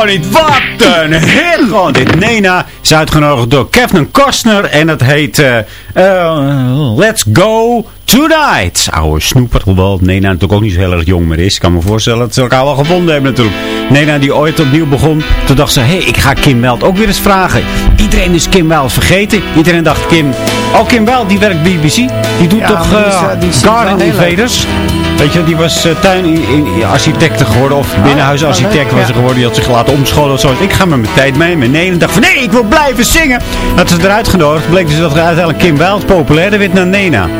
gewoon niet. Wat een hit gewoon. Dit Nena is uitgenodigd door Kevin Costner en het heet eh, eh, Let's Go Tonight. Oude snoeper, hoewel Nena natuurlijk ook niet zo heel erg jong meer is. Ik kan me voorstellen dat ze elkaar wel gevonden hebben natuurlijk. Nena die ooit opnieuw begon, toen dacht ze, hé, hey, ik ga Kim Weld ook weer eens vragen. Iedereen is Kim Weld vergeten. Iedereen dacht, Kim, oh Kim Weld, die werkt BBC. Die doet Ja, toch maar die is, die Garden leuk. Weet je, die was uh, tuinarchitecte geworden of binnenhuisarchitect was ze geworden. Die had zich laten omscholen of zo. Ik ga met mijn tijd mee. Met nee, en dacht van nee, ik wil blijven zingen. Dat ze eruit genodigd. Bleek dus dat er uiteindelijk Kim Wild populairder werd dan Nena.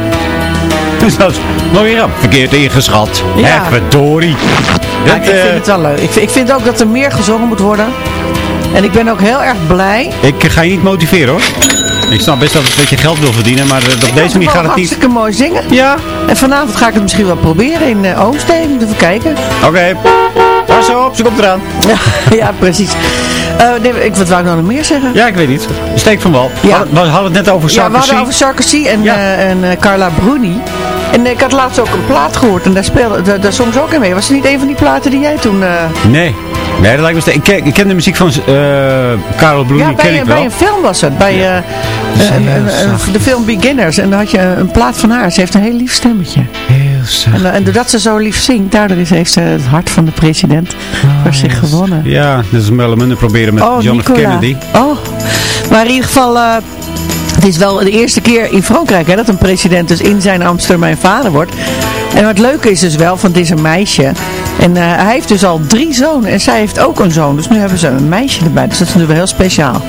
Dus dat is nog weer verkeerd ingeschat. Ja. Verdorie. Ja, Dat, ik eh, vind het wel leuk. Ik vind, ik vind ook dat er meer gezongen moet worden. En ik ben ook heel erg blij. ik ga je niet motiveren hoor. Ik snap best dat, dat je geld wil verdienen, maar eh, op deze manier gaat het niet. hartstikke mooi zingen. Ja. En vanavond ga ik het misschien wel proberen in uh, Oomsteen. Moet even kijken. Oké. Pas op, ze komt eraan. Ja, ja precies. Uh, nee, ik, wat wou ik nou nog meer zeggen? Ja, ik weet niet. Steek van wal. Ja. We hadden het net over Sarkozy. Ja, we hadden over Sarkozy en, Ja. uh, en uh, Carla Bruni. En ik had laatst ook een plaat gehoord en daar speelde daar, daar soms ook in mee. Was het niet een van die platen die jij toen... eh, Nee. Nee, dat lijkt me. Ik, ken- ik ken de muziek van eh Karel Bloem, ja, die ken bij, ik wel. bij een film was het. Bij eh, een- de film Beginners. En dan had je een plaat van haar. Ze heeft een heel lief stemmetje. Heel zacht. En, eh, en doordat ze zo lief zingt, daardoor is, heeft ze het hart van de president voor zich gewonnen. Ja, dat is proberen met Oh, John F. Kennedy. Oh, maar in ieder geval, eh, het is wel de eerste keer in Frankrijk hè, dat een president dus in zijn Amsterdam vader wordt. En wat leuke is dus wel, van het is een meisje. En eh, hij heeft dus al drie zonen en zij heeft ook een zoon. Dus nu hebben ze een meisje erbij. Dus dat is natuurlijk wel heel speciaal.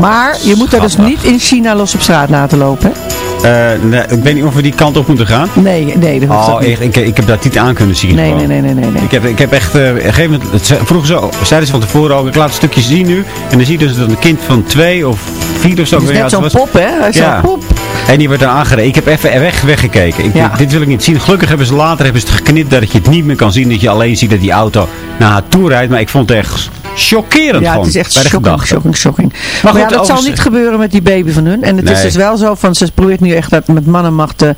maar je moet haar dus Oh, niet in China los op straat laten lopen. Hè? Eh, nee, ik weet niet of we die kant op moeten gaan. Nee, nee, dat Oh, niet. ik, ik heb dat niet aan kunnen zien. Nee, nee, nee, nee, nee. nee. Ik heb, ik heb echt, op een gegeven moment, vroeger zo, zeiden ze van tevoren ook, ik laat een stukje zien nu. En dan zie je dus dat een kind van twee of vier of zo. Het is net zo'n pop, hè? Hij is Ja. zo'n pop. En die werd dan aangereden. Ik heb even weg, weggekeken. Ik, Ja. dit, wil ik niet zien. Gelukkig hebben ze later hebben ze het geknipt dat je het niet meer kan zien. Dat je alleen ziet dat die auto naar haar toe rijdt. Maar ik vond het echt chockerend Ja, het is echt shocking, shocking, shocking. Maar, Maar ja, dat zal niet gebeuren met die baby van hun. En het is dus wel zo van, ze probeert nu echt dat met mannenmacht de,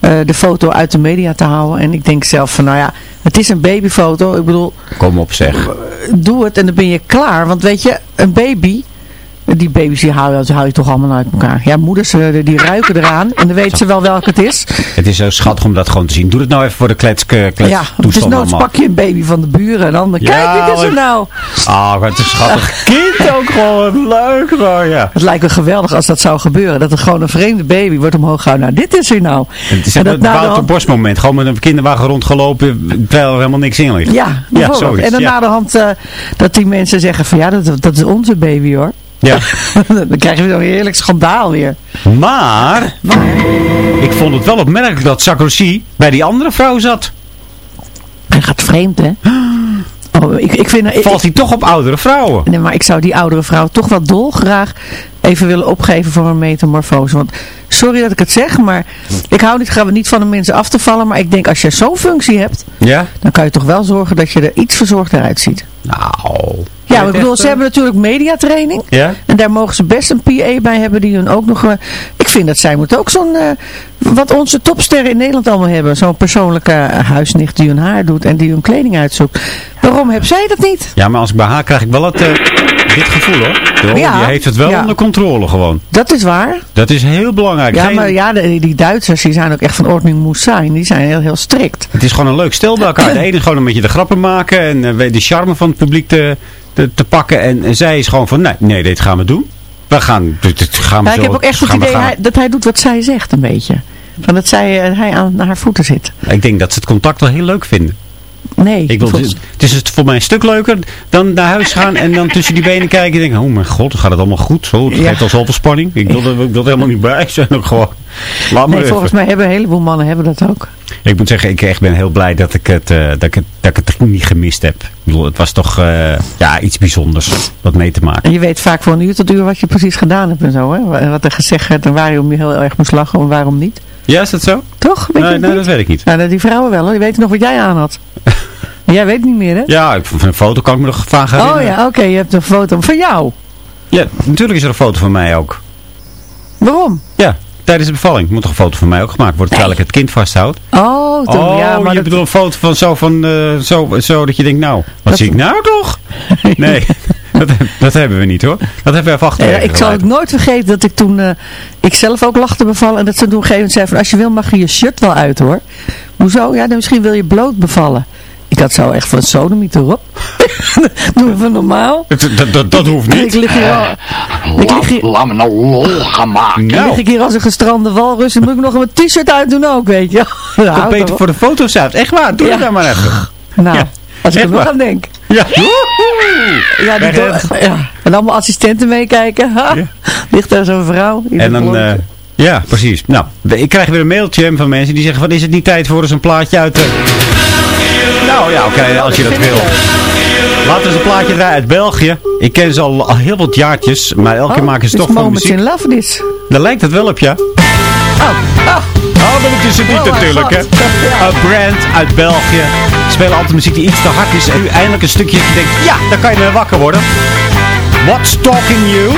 eh, de foto uit de media te houden. En ik denk zelf van, nou ja, het is een babyfoto. Ik bedoel, Kom op zeg. doe het en dan ben je klaar. Want weet je, een baby... Die baby's die je, die haal je toch allemaal uit elkaar. Ja, moeders eh, die ruiken eraan. En dan weten ze wel welke het is. Het is zo schattig om dat gewoon te zien. Doe het nou even voor de klets, klets ja, dus noods pak je een baby van de buren. En dan, Ja, kijk, dit is er nou. Ah, wat een schattig kind ook gewoon. Leuk ja. Het lijkt me geweldig als dat zou gebeuren. Dat er gewoon een vreemde baby wordt omhoog gehouden. Nou, dit is er nou. Het is En een dat na de Wouter hand- Bos moment. Gewoon met een kinderwagen rondgelopen terwijl er helemaal niks in ligt. Ja, ja. En dan ja. na de hand eh, dat die mensen zeggen van ja, dat, dat is onze baby hoor. Ja. dan krijg je weer een heerlijk schandaal weer. Maar, ik vond het wel opmerkelijk dat Sarkozy bij die andere vrouw zat. Hij gaat vreemd hè. Oh, ik, ik vind, ik, Valt hij toch op oudere vrouwen? Nee, maar ik zou die oudere vrouw toch wel dolgraag even willen opgeven voor een metamorfose. Want sorry dat ik het zeg, maar ik hou niet, ga niet van de mensen af te vallen. Maar ik denk als je zo'n functie hebt, Ja? dan kan je toch wel zorgen dat je er iets verzorgder uitziet. Nou. Ja, ik bedoel, ze hebben natuurlijk mediatraining. Ja? En daar mogen ze best een PA bij hebben die hun ook nog... eh, ik vind dat zij moet ook zo'n... eh, wat onze topsterren in Nederland allemaal hebben. Zo'n persoonlijke eh, huisnicht die hun haar doet en die hun kleding uitzoekt. Waarom heb zij dat niet? Ja, maar als ik bij haar krijg ik wel het, dit gevoel hoor. Ja, die heeft het wel ja. onder controle gewoon. Dat is waar. Dat is heel belangrijk. Ja, Geen- maar ja, de- die Duitsers die zijn ook echt van ordning moest zijn. Die zijn heel, heel strikt. Het is gewoon een leuk stel bij elkaar. De ene is gewoon een beetje de grappen maken en de charme van het publiek te, te, te pakken. En, en zij is gewoon van, nee, nee, dit gaan we doen. We gaan, dit, gaan we Ja, zo, ik heb ook echt het idee hij- dat hij doet wat zij zegt een beetje. Van dat zij, eh, hij aan haar voeten zit. Ik denk dat ze het contact wel heel leuk vinden. Nee. Ik wil, het is het voor mij een stuk leuker dan naar huis gaan en dan tussen die benen kijken en denken, oh mijn god, gaat het allemaal goed? Zo, het Ja. geeft al zoveel spanning. Ik wil, er, ik wil er helemaal niet bij zijn. Ook gewoon, laat maar nee, volgens mij hebben een heleboel mannen hebben dat ook. Ik moet zeggen, ik echt ben heel blij dat ik het, eh, dat ik het, dat ik het niet gemist heb. Ik bedoel, het was toch eh, ja, iets bijzonders wat mee te maken. En je weet vaak van uur tot uur wat je precies gedaan hebt en zo. Hè? Wat er gezegd werd en waarom je heel erg moest lachen en waarom niet. Ja, is dat zo? Toch? Weet Nee, nee, niet? dat weet ik niet. Nou, die vrouwen wel hoor. Die weten nog wat jij aan had. jij weet niet meer hè? Ja, van een foto kan ik me nog vaag herinneren. Oh ja, oké. je hebt een foto van jou. Ja, natuurlijk is er een foto van mij ook. Waarom? Ja, tijdens de bevalling moet toch een foto van mij ook gemaakt worden terwijl ik het kind vasthoud. Oh, toen, Oh, ja, maar je dat- bedoelt een foto van zo, van, eh, zo, zo dat je denkt, nou, wat zie ik nou toch? Nee, dat, dat hebben we niet hoor. Dat hebben we even Ja, achterwege ik zal het nooit vergeten dat ik toen, eh, ik zelf ook lachte bevallen. En dat ze toen op een gegeven moment zei van, als je wil mag je je shirt wel uit hoor. Hoezo? Ja, dan misschien wil je bloot bevallen. Ik had zo echt van sodomiet erop. Doen we normaal. Dat, dat, dat, dat hoeft Ik niet. lig hier al, ik lig hier, Laat me nou lol gaan maken. dan lig Nou, ik hier als een gestrande walrus. Dan moet ik nog mijn t-shirt uitdoen ook, weet je. dat Nou, beter voor de foto's uit. Echt waar, doe Ja. het nou maar even. Nou, Ja, als ik er nog aan denk. Ja. Ja, die ja. En allemaal assistenten meekijken. Ha. Ja. Ligt daar zo'n vrouw. En dan, eh, ja, precies. Nou, ik krijg weer een mailtje van mensen die zeggen van, is het niet tijd voor eens een plaatje uit te... Nou ja, oké, als je dat wil. Laten we eens een plaatje draaien uit België. Ik ken ze al, al heel wat jaartjes, maar elke keer Oh, maken ze toch van muziek. in Love. Daar lijkt het wel op, ja. Oh, oh. Oh, dat is het niet Oh, natuurlijk, hè. A Brand uit België. Ze spelen altijd muziek die iets te hard is. En nu eindelijk een stukje dat je denkt, ja, daar kan je mee wakker worden. What's Talking You?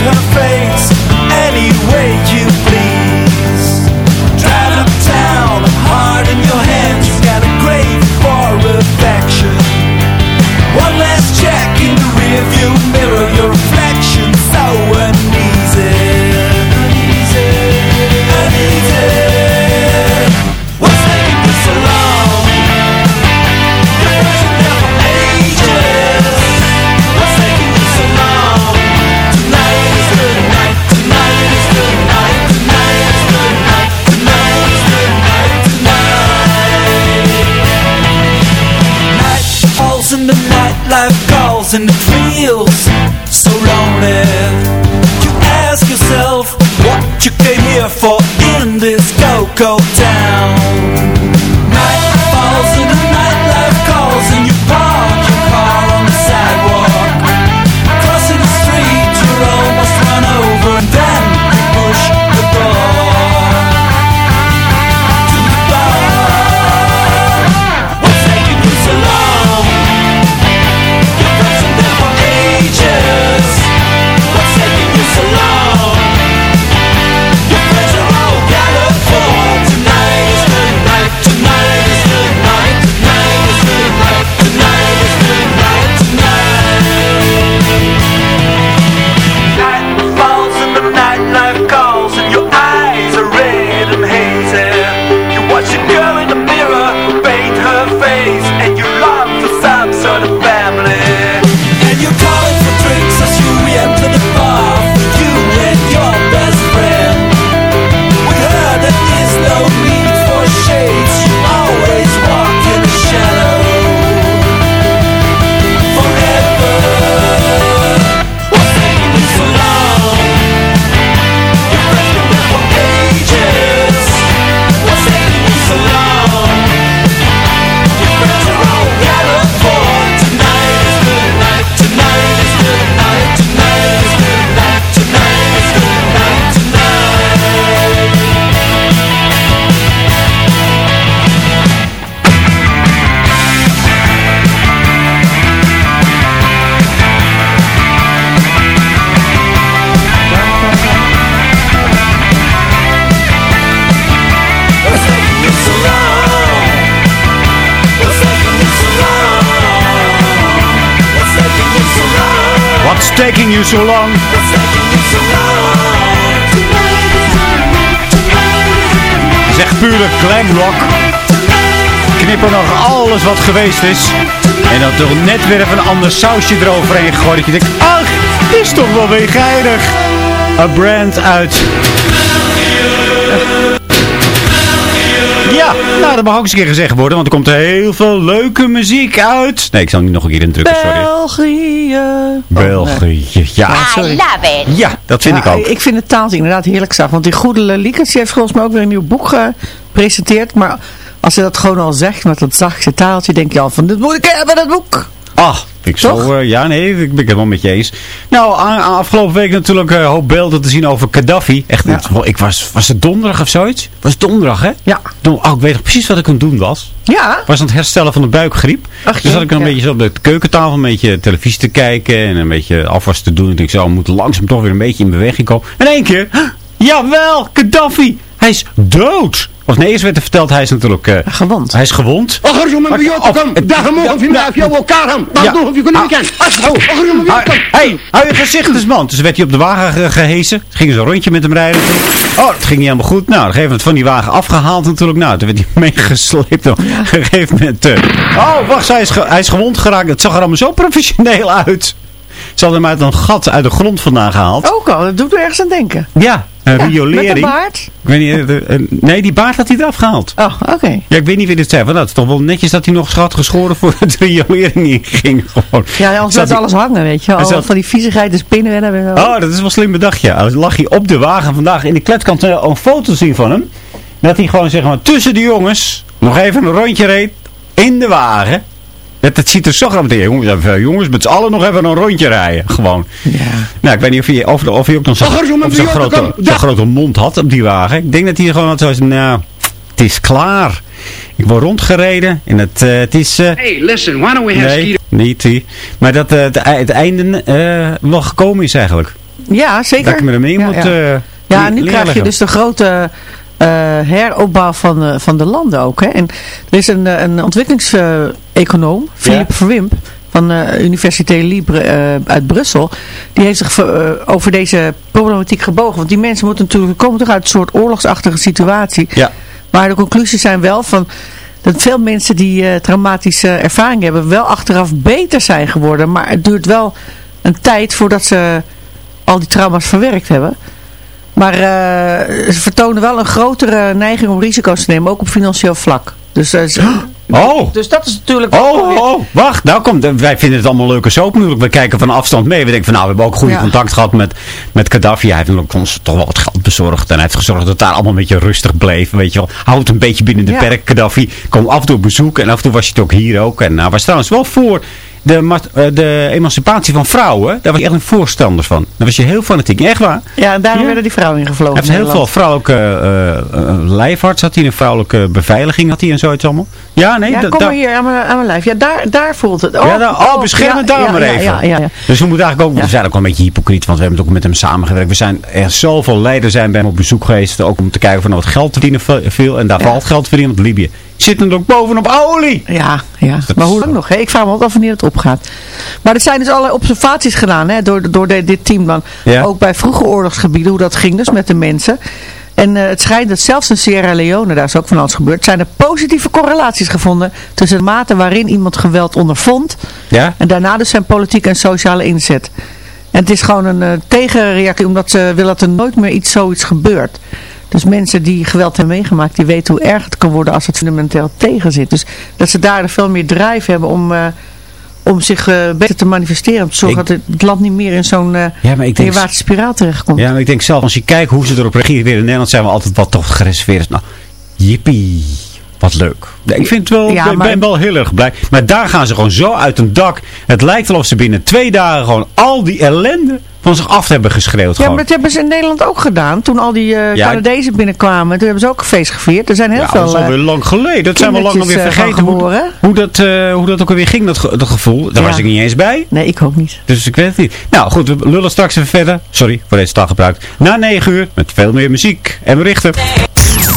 her face. Life and it feels so lonely. You ask yourself what you came here for in this go-go town. Taking you so long? Zeg puur glam rock. Knippen nog alles wat geweest is. En dan toch net weer even een ander sausje eroverheen gegooid. Dat je denkt, ach, is toch wel weer geinig. Een brand uit... nou dat mag ook eens een keer gezegd worden. Want er komt heel veel leuke muziek uit. Nee, ik zal niet nog een keer indrukken, sorry. België. België, ja. sorry. love it. Ja, dat vind ik ook. Ik vind de taal inderdaad heerlijk zacht. Want die goede Liekers heeft volgens mij ook weer een nieuw boek gepresenteerd. Maar als ze dat gewoon al zegt met dat zachtste taaltje, denk je al van, dit moet ik hebben, dat boek. Ah, ik zo. eh, ja, nee, ik ben het helemaal met je eens. Nou, afgelopen week natuurlijk een hoop beelden te zien over Gaddafi. Echt, Ja. het- ik was, was het donderdag of zoiets? Was het donderdag, hè? Ja. Oh, ik weet nog precies wat ik aan het doen was. Ja? Was aan het herstellen van de buikgriep. Ach, dus jee, zat ik dan een beetje zo op de keukentafel, een beetje televisie te kijken en een beetje afwas te doen. En ik zo, we moeten langzaam toch weer een beetje in beweging komen. En in één keer, jawel, Gaddafi, hij is dood. Of nee, eerst werd er verteld, hij is natuurlijk... Eh, gewond. Hij is gewond. Hey, hou je gezicht eens, man. Dus werd hij op de wagen gehesen. Gingen ze een rondje met hem rijden. Oh, het ging niet helemaal goed. Nou, dan een gegeven moment van die wagen afgehaald natuurlijk. Nou, toen werd hij meegesleept. Op een gegeven moment... Eh. Oh, wacht, hij is, hij is gewond geraakt. Het zag er allemaal zo professioneel uit. Ze hadden hem uit een gat uit de grond vandaan gehaald. Ook al, dat doet er ergens aan denken. Ja, een riolering. Met een baard? Ik weet niet, eh, eh, nee, die baard had hij eraf gehaald. Oh, oké. Ja, ik weet niet wie dit zei. Want dat is toch wel netjes dat hij nog schat geschoren voor het riolering inging. Gewoon. Ja, anders Zat alles hangen, weet je. Al zat- van die viezigheid, de spinnen en zo. Oh, dat is wel slim bedacht, ja. Dan lag hij op de wagen vandaag in de kletskant eh, een foto zien van hem. Dat hij gewoon zeg maar tussen de jongens nog even een rondje reed in de wagen. Dat, dat ziet er zo grappig uit. Jongens, even, jongens, met z'n allen nog even een rondje rijden. Gewoon. Ja. Nou, ik weet niet of hij, of, of hij ook nog zo'n grote, grote mond had op die wagen. Ik denk dat hij gewoon had zoals, nou, het is klaar. Ik word rondgereden en het, eh, het is... eh, Hey, listen, why don't we have nee, Skeeter... niet die. Maar dat eh, het, ei- het einde eh, wel gekomen is eigenlijk. Ja, zeker. Dat ik me ermee Ja, moet ja. Ja, en nu krijg je dus de grote heropbouw van, eh, van de landen ook. Hè? En er is een, eh, een ontwikkelingseconoom, Philip Verwimp, van de Universiteit Libre eh, uit Brussel. Die heeft zich ver- eh, over deze problematiek gebogen. Want die mensen moeten natuurlijk komen toch uit een soort oorlogsachtige situatie. Ja. Maar de conclusies zijn wel van dat veel mensen die eh, traumatische ervaring hebben wel achteraf beter zijn geworden. Maar het duurt wel een tijd voordat ze al die trauma's verwerkt hebben. Maar eh, ze vertonen wel een grotere neiging om risico's te nemen, ook op financieel vlak. Dus, eh, ze- Oh! dus dat is natuurlijk... Oh, oh, oh, wacht. Nou komt, wij vinden het allemaal leuke soap natuurlijk. We kijken van afstand mee. We denken van nou, we hebben ook goede Ja. contact gehad met, met Gaddafi. Hij heeft natuurlijk ons toch wel wat geld bezorgd. En hij heeft gezorgd dat het daar allemaal een beetje rustig bleef. Weet je wel. Houdt een beetje binnen de Ja. perk, Gaddafi. Kwam af en toe op bezoek. En af en toe was hij het ook hier ook. En hij was trouwens wel voor de, eh, de emancipatie van vrouwen. Daar was hij echt een voorstander van. Daar was je heel fanatiek. Echt waar. Ja, en daarom Ja. werden die vrouwen ingevlogen. Hij heeft in heel veel vrouwelijke eh, eh, lijfarts had hij. Een vrouwelijke beveiliging had hij en zoiets allemaal. Ja, nee. Ja, kom daar- maar hier aan mijn, aan mijn lijf. Ja, daar, daar voelt het. Oh, ja, dan, oh, bescherm het daar maar even. Ja, ja, ja. Dus we moeten eigenlijk ook, we zijn ook wel een beetje hypocriet, want we hebben ook met hem samengewerkt. We zijn er zoveel leiders zijn bij hem op bezoek geweest, ook om te kijken van wat geld verdienen ve- veel. En daar valt geld te verdienen, want Libië zit er ook bovenop olie. Ja, ja. maar hoe lang nog? Hè? Ik vraag me altijd af wanneer het opgaat. Maar er zijn dus allerlei observaties gedaan hè, door, door de- dit team dan. Ja. Ook bij vroege oorlogsgebieden, hoe dat ging dus met de mensen. En eh, het schijnt dat zelfs in Sierra Leone, daar is ook van alles gebeurd, zijn er positieve correlaties gevonden tussen de mate waarin iemand geweld ondervond Ja? en daarna dus zijn politieke en sociale inzet. En het is gewoon een eh, tegenreactie, omdat ze willen dat er nooit meer iets zoiets gebeurt. Dus mensen die geweld hebben meegemaakt, die weten hoe erg het kan worden als het fundamenteel tegen zit. Dus dat ze daar veel meer drive hebben om, eh, om zich eh, beter te manifesteren. Om te zorgen Ik- dat het land niet meer in zo'n eh Ja, neerwaartse spiraal terechtkomt. ja, maar ik denk zelf, als je kijkt hoe ze erop reageren, in Nederland zijn we altijd wat toch gereserveerd. Nou, jippie. Wat leuk. Ik vind het wel, Ja, maar- ben wel heel erg blij. Maar daar gaan ze gewoon zo uit een dak. Het lijkt wel of ze binnen twee dagen gewoon al die ellende van zich af hebben geschreeuwd. Ja, gewoon. maar dat hebben ze in Nederland ook gedaan. Toen al die eh Ja. Canadezen binnenkwamen, toen hebben ze ook een feest gevierd. Er zijn heel Ja, veel dat is eh, alweer lang geleden. Dat zijn we lang alweer eh, vergeten. Hoe, hoe, dat, eh, hoe dat ook alweer ging, dat, ge- dat gevoel. Daar Ja. was ik niet eens bij. Nee, ik ook niet. Dus ik weet het niet. Nou goed, we lullen straks even verder. Sorry voor deze taalgebruik. Na 9 uur met veel meer muziek en berichten.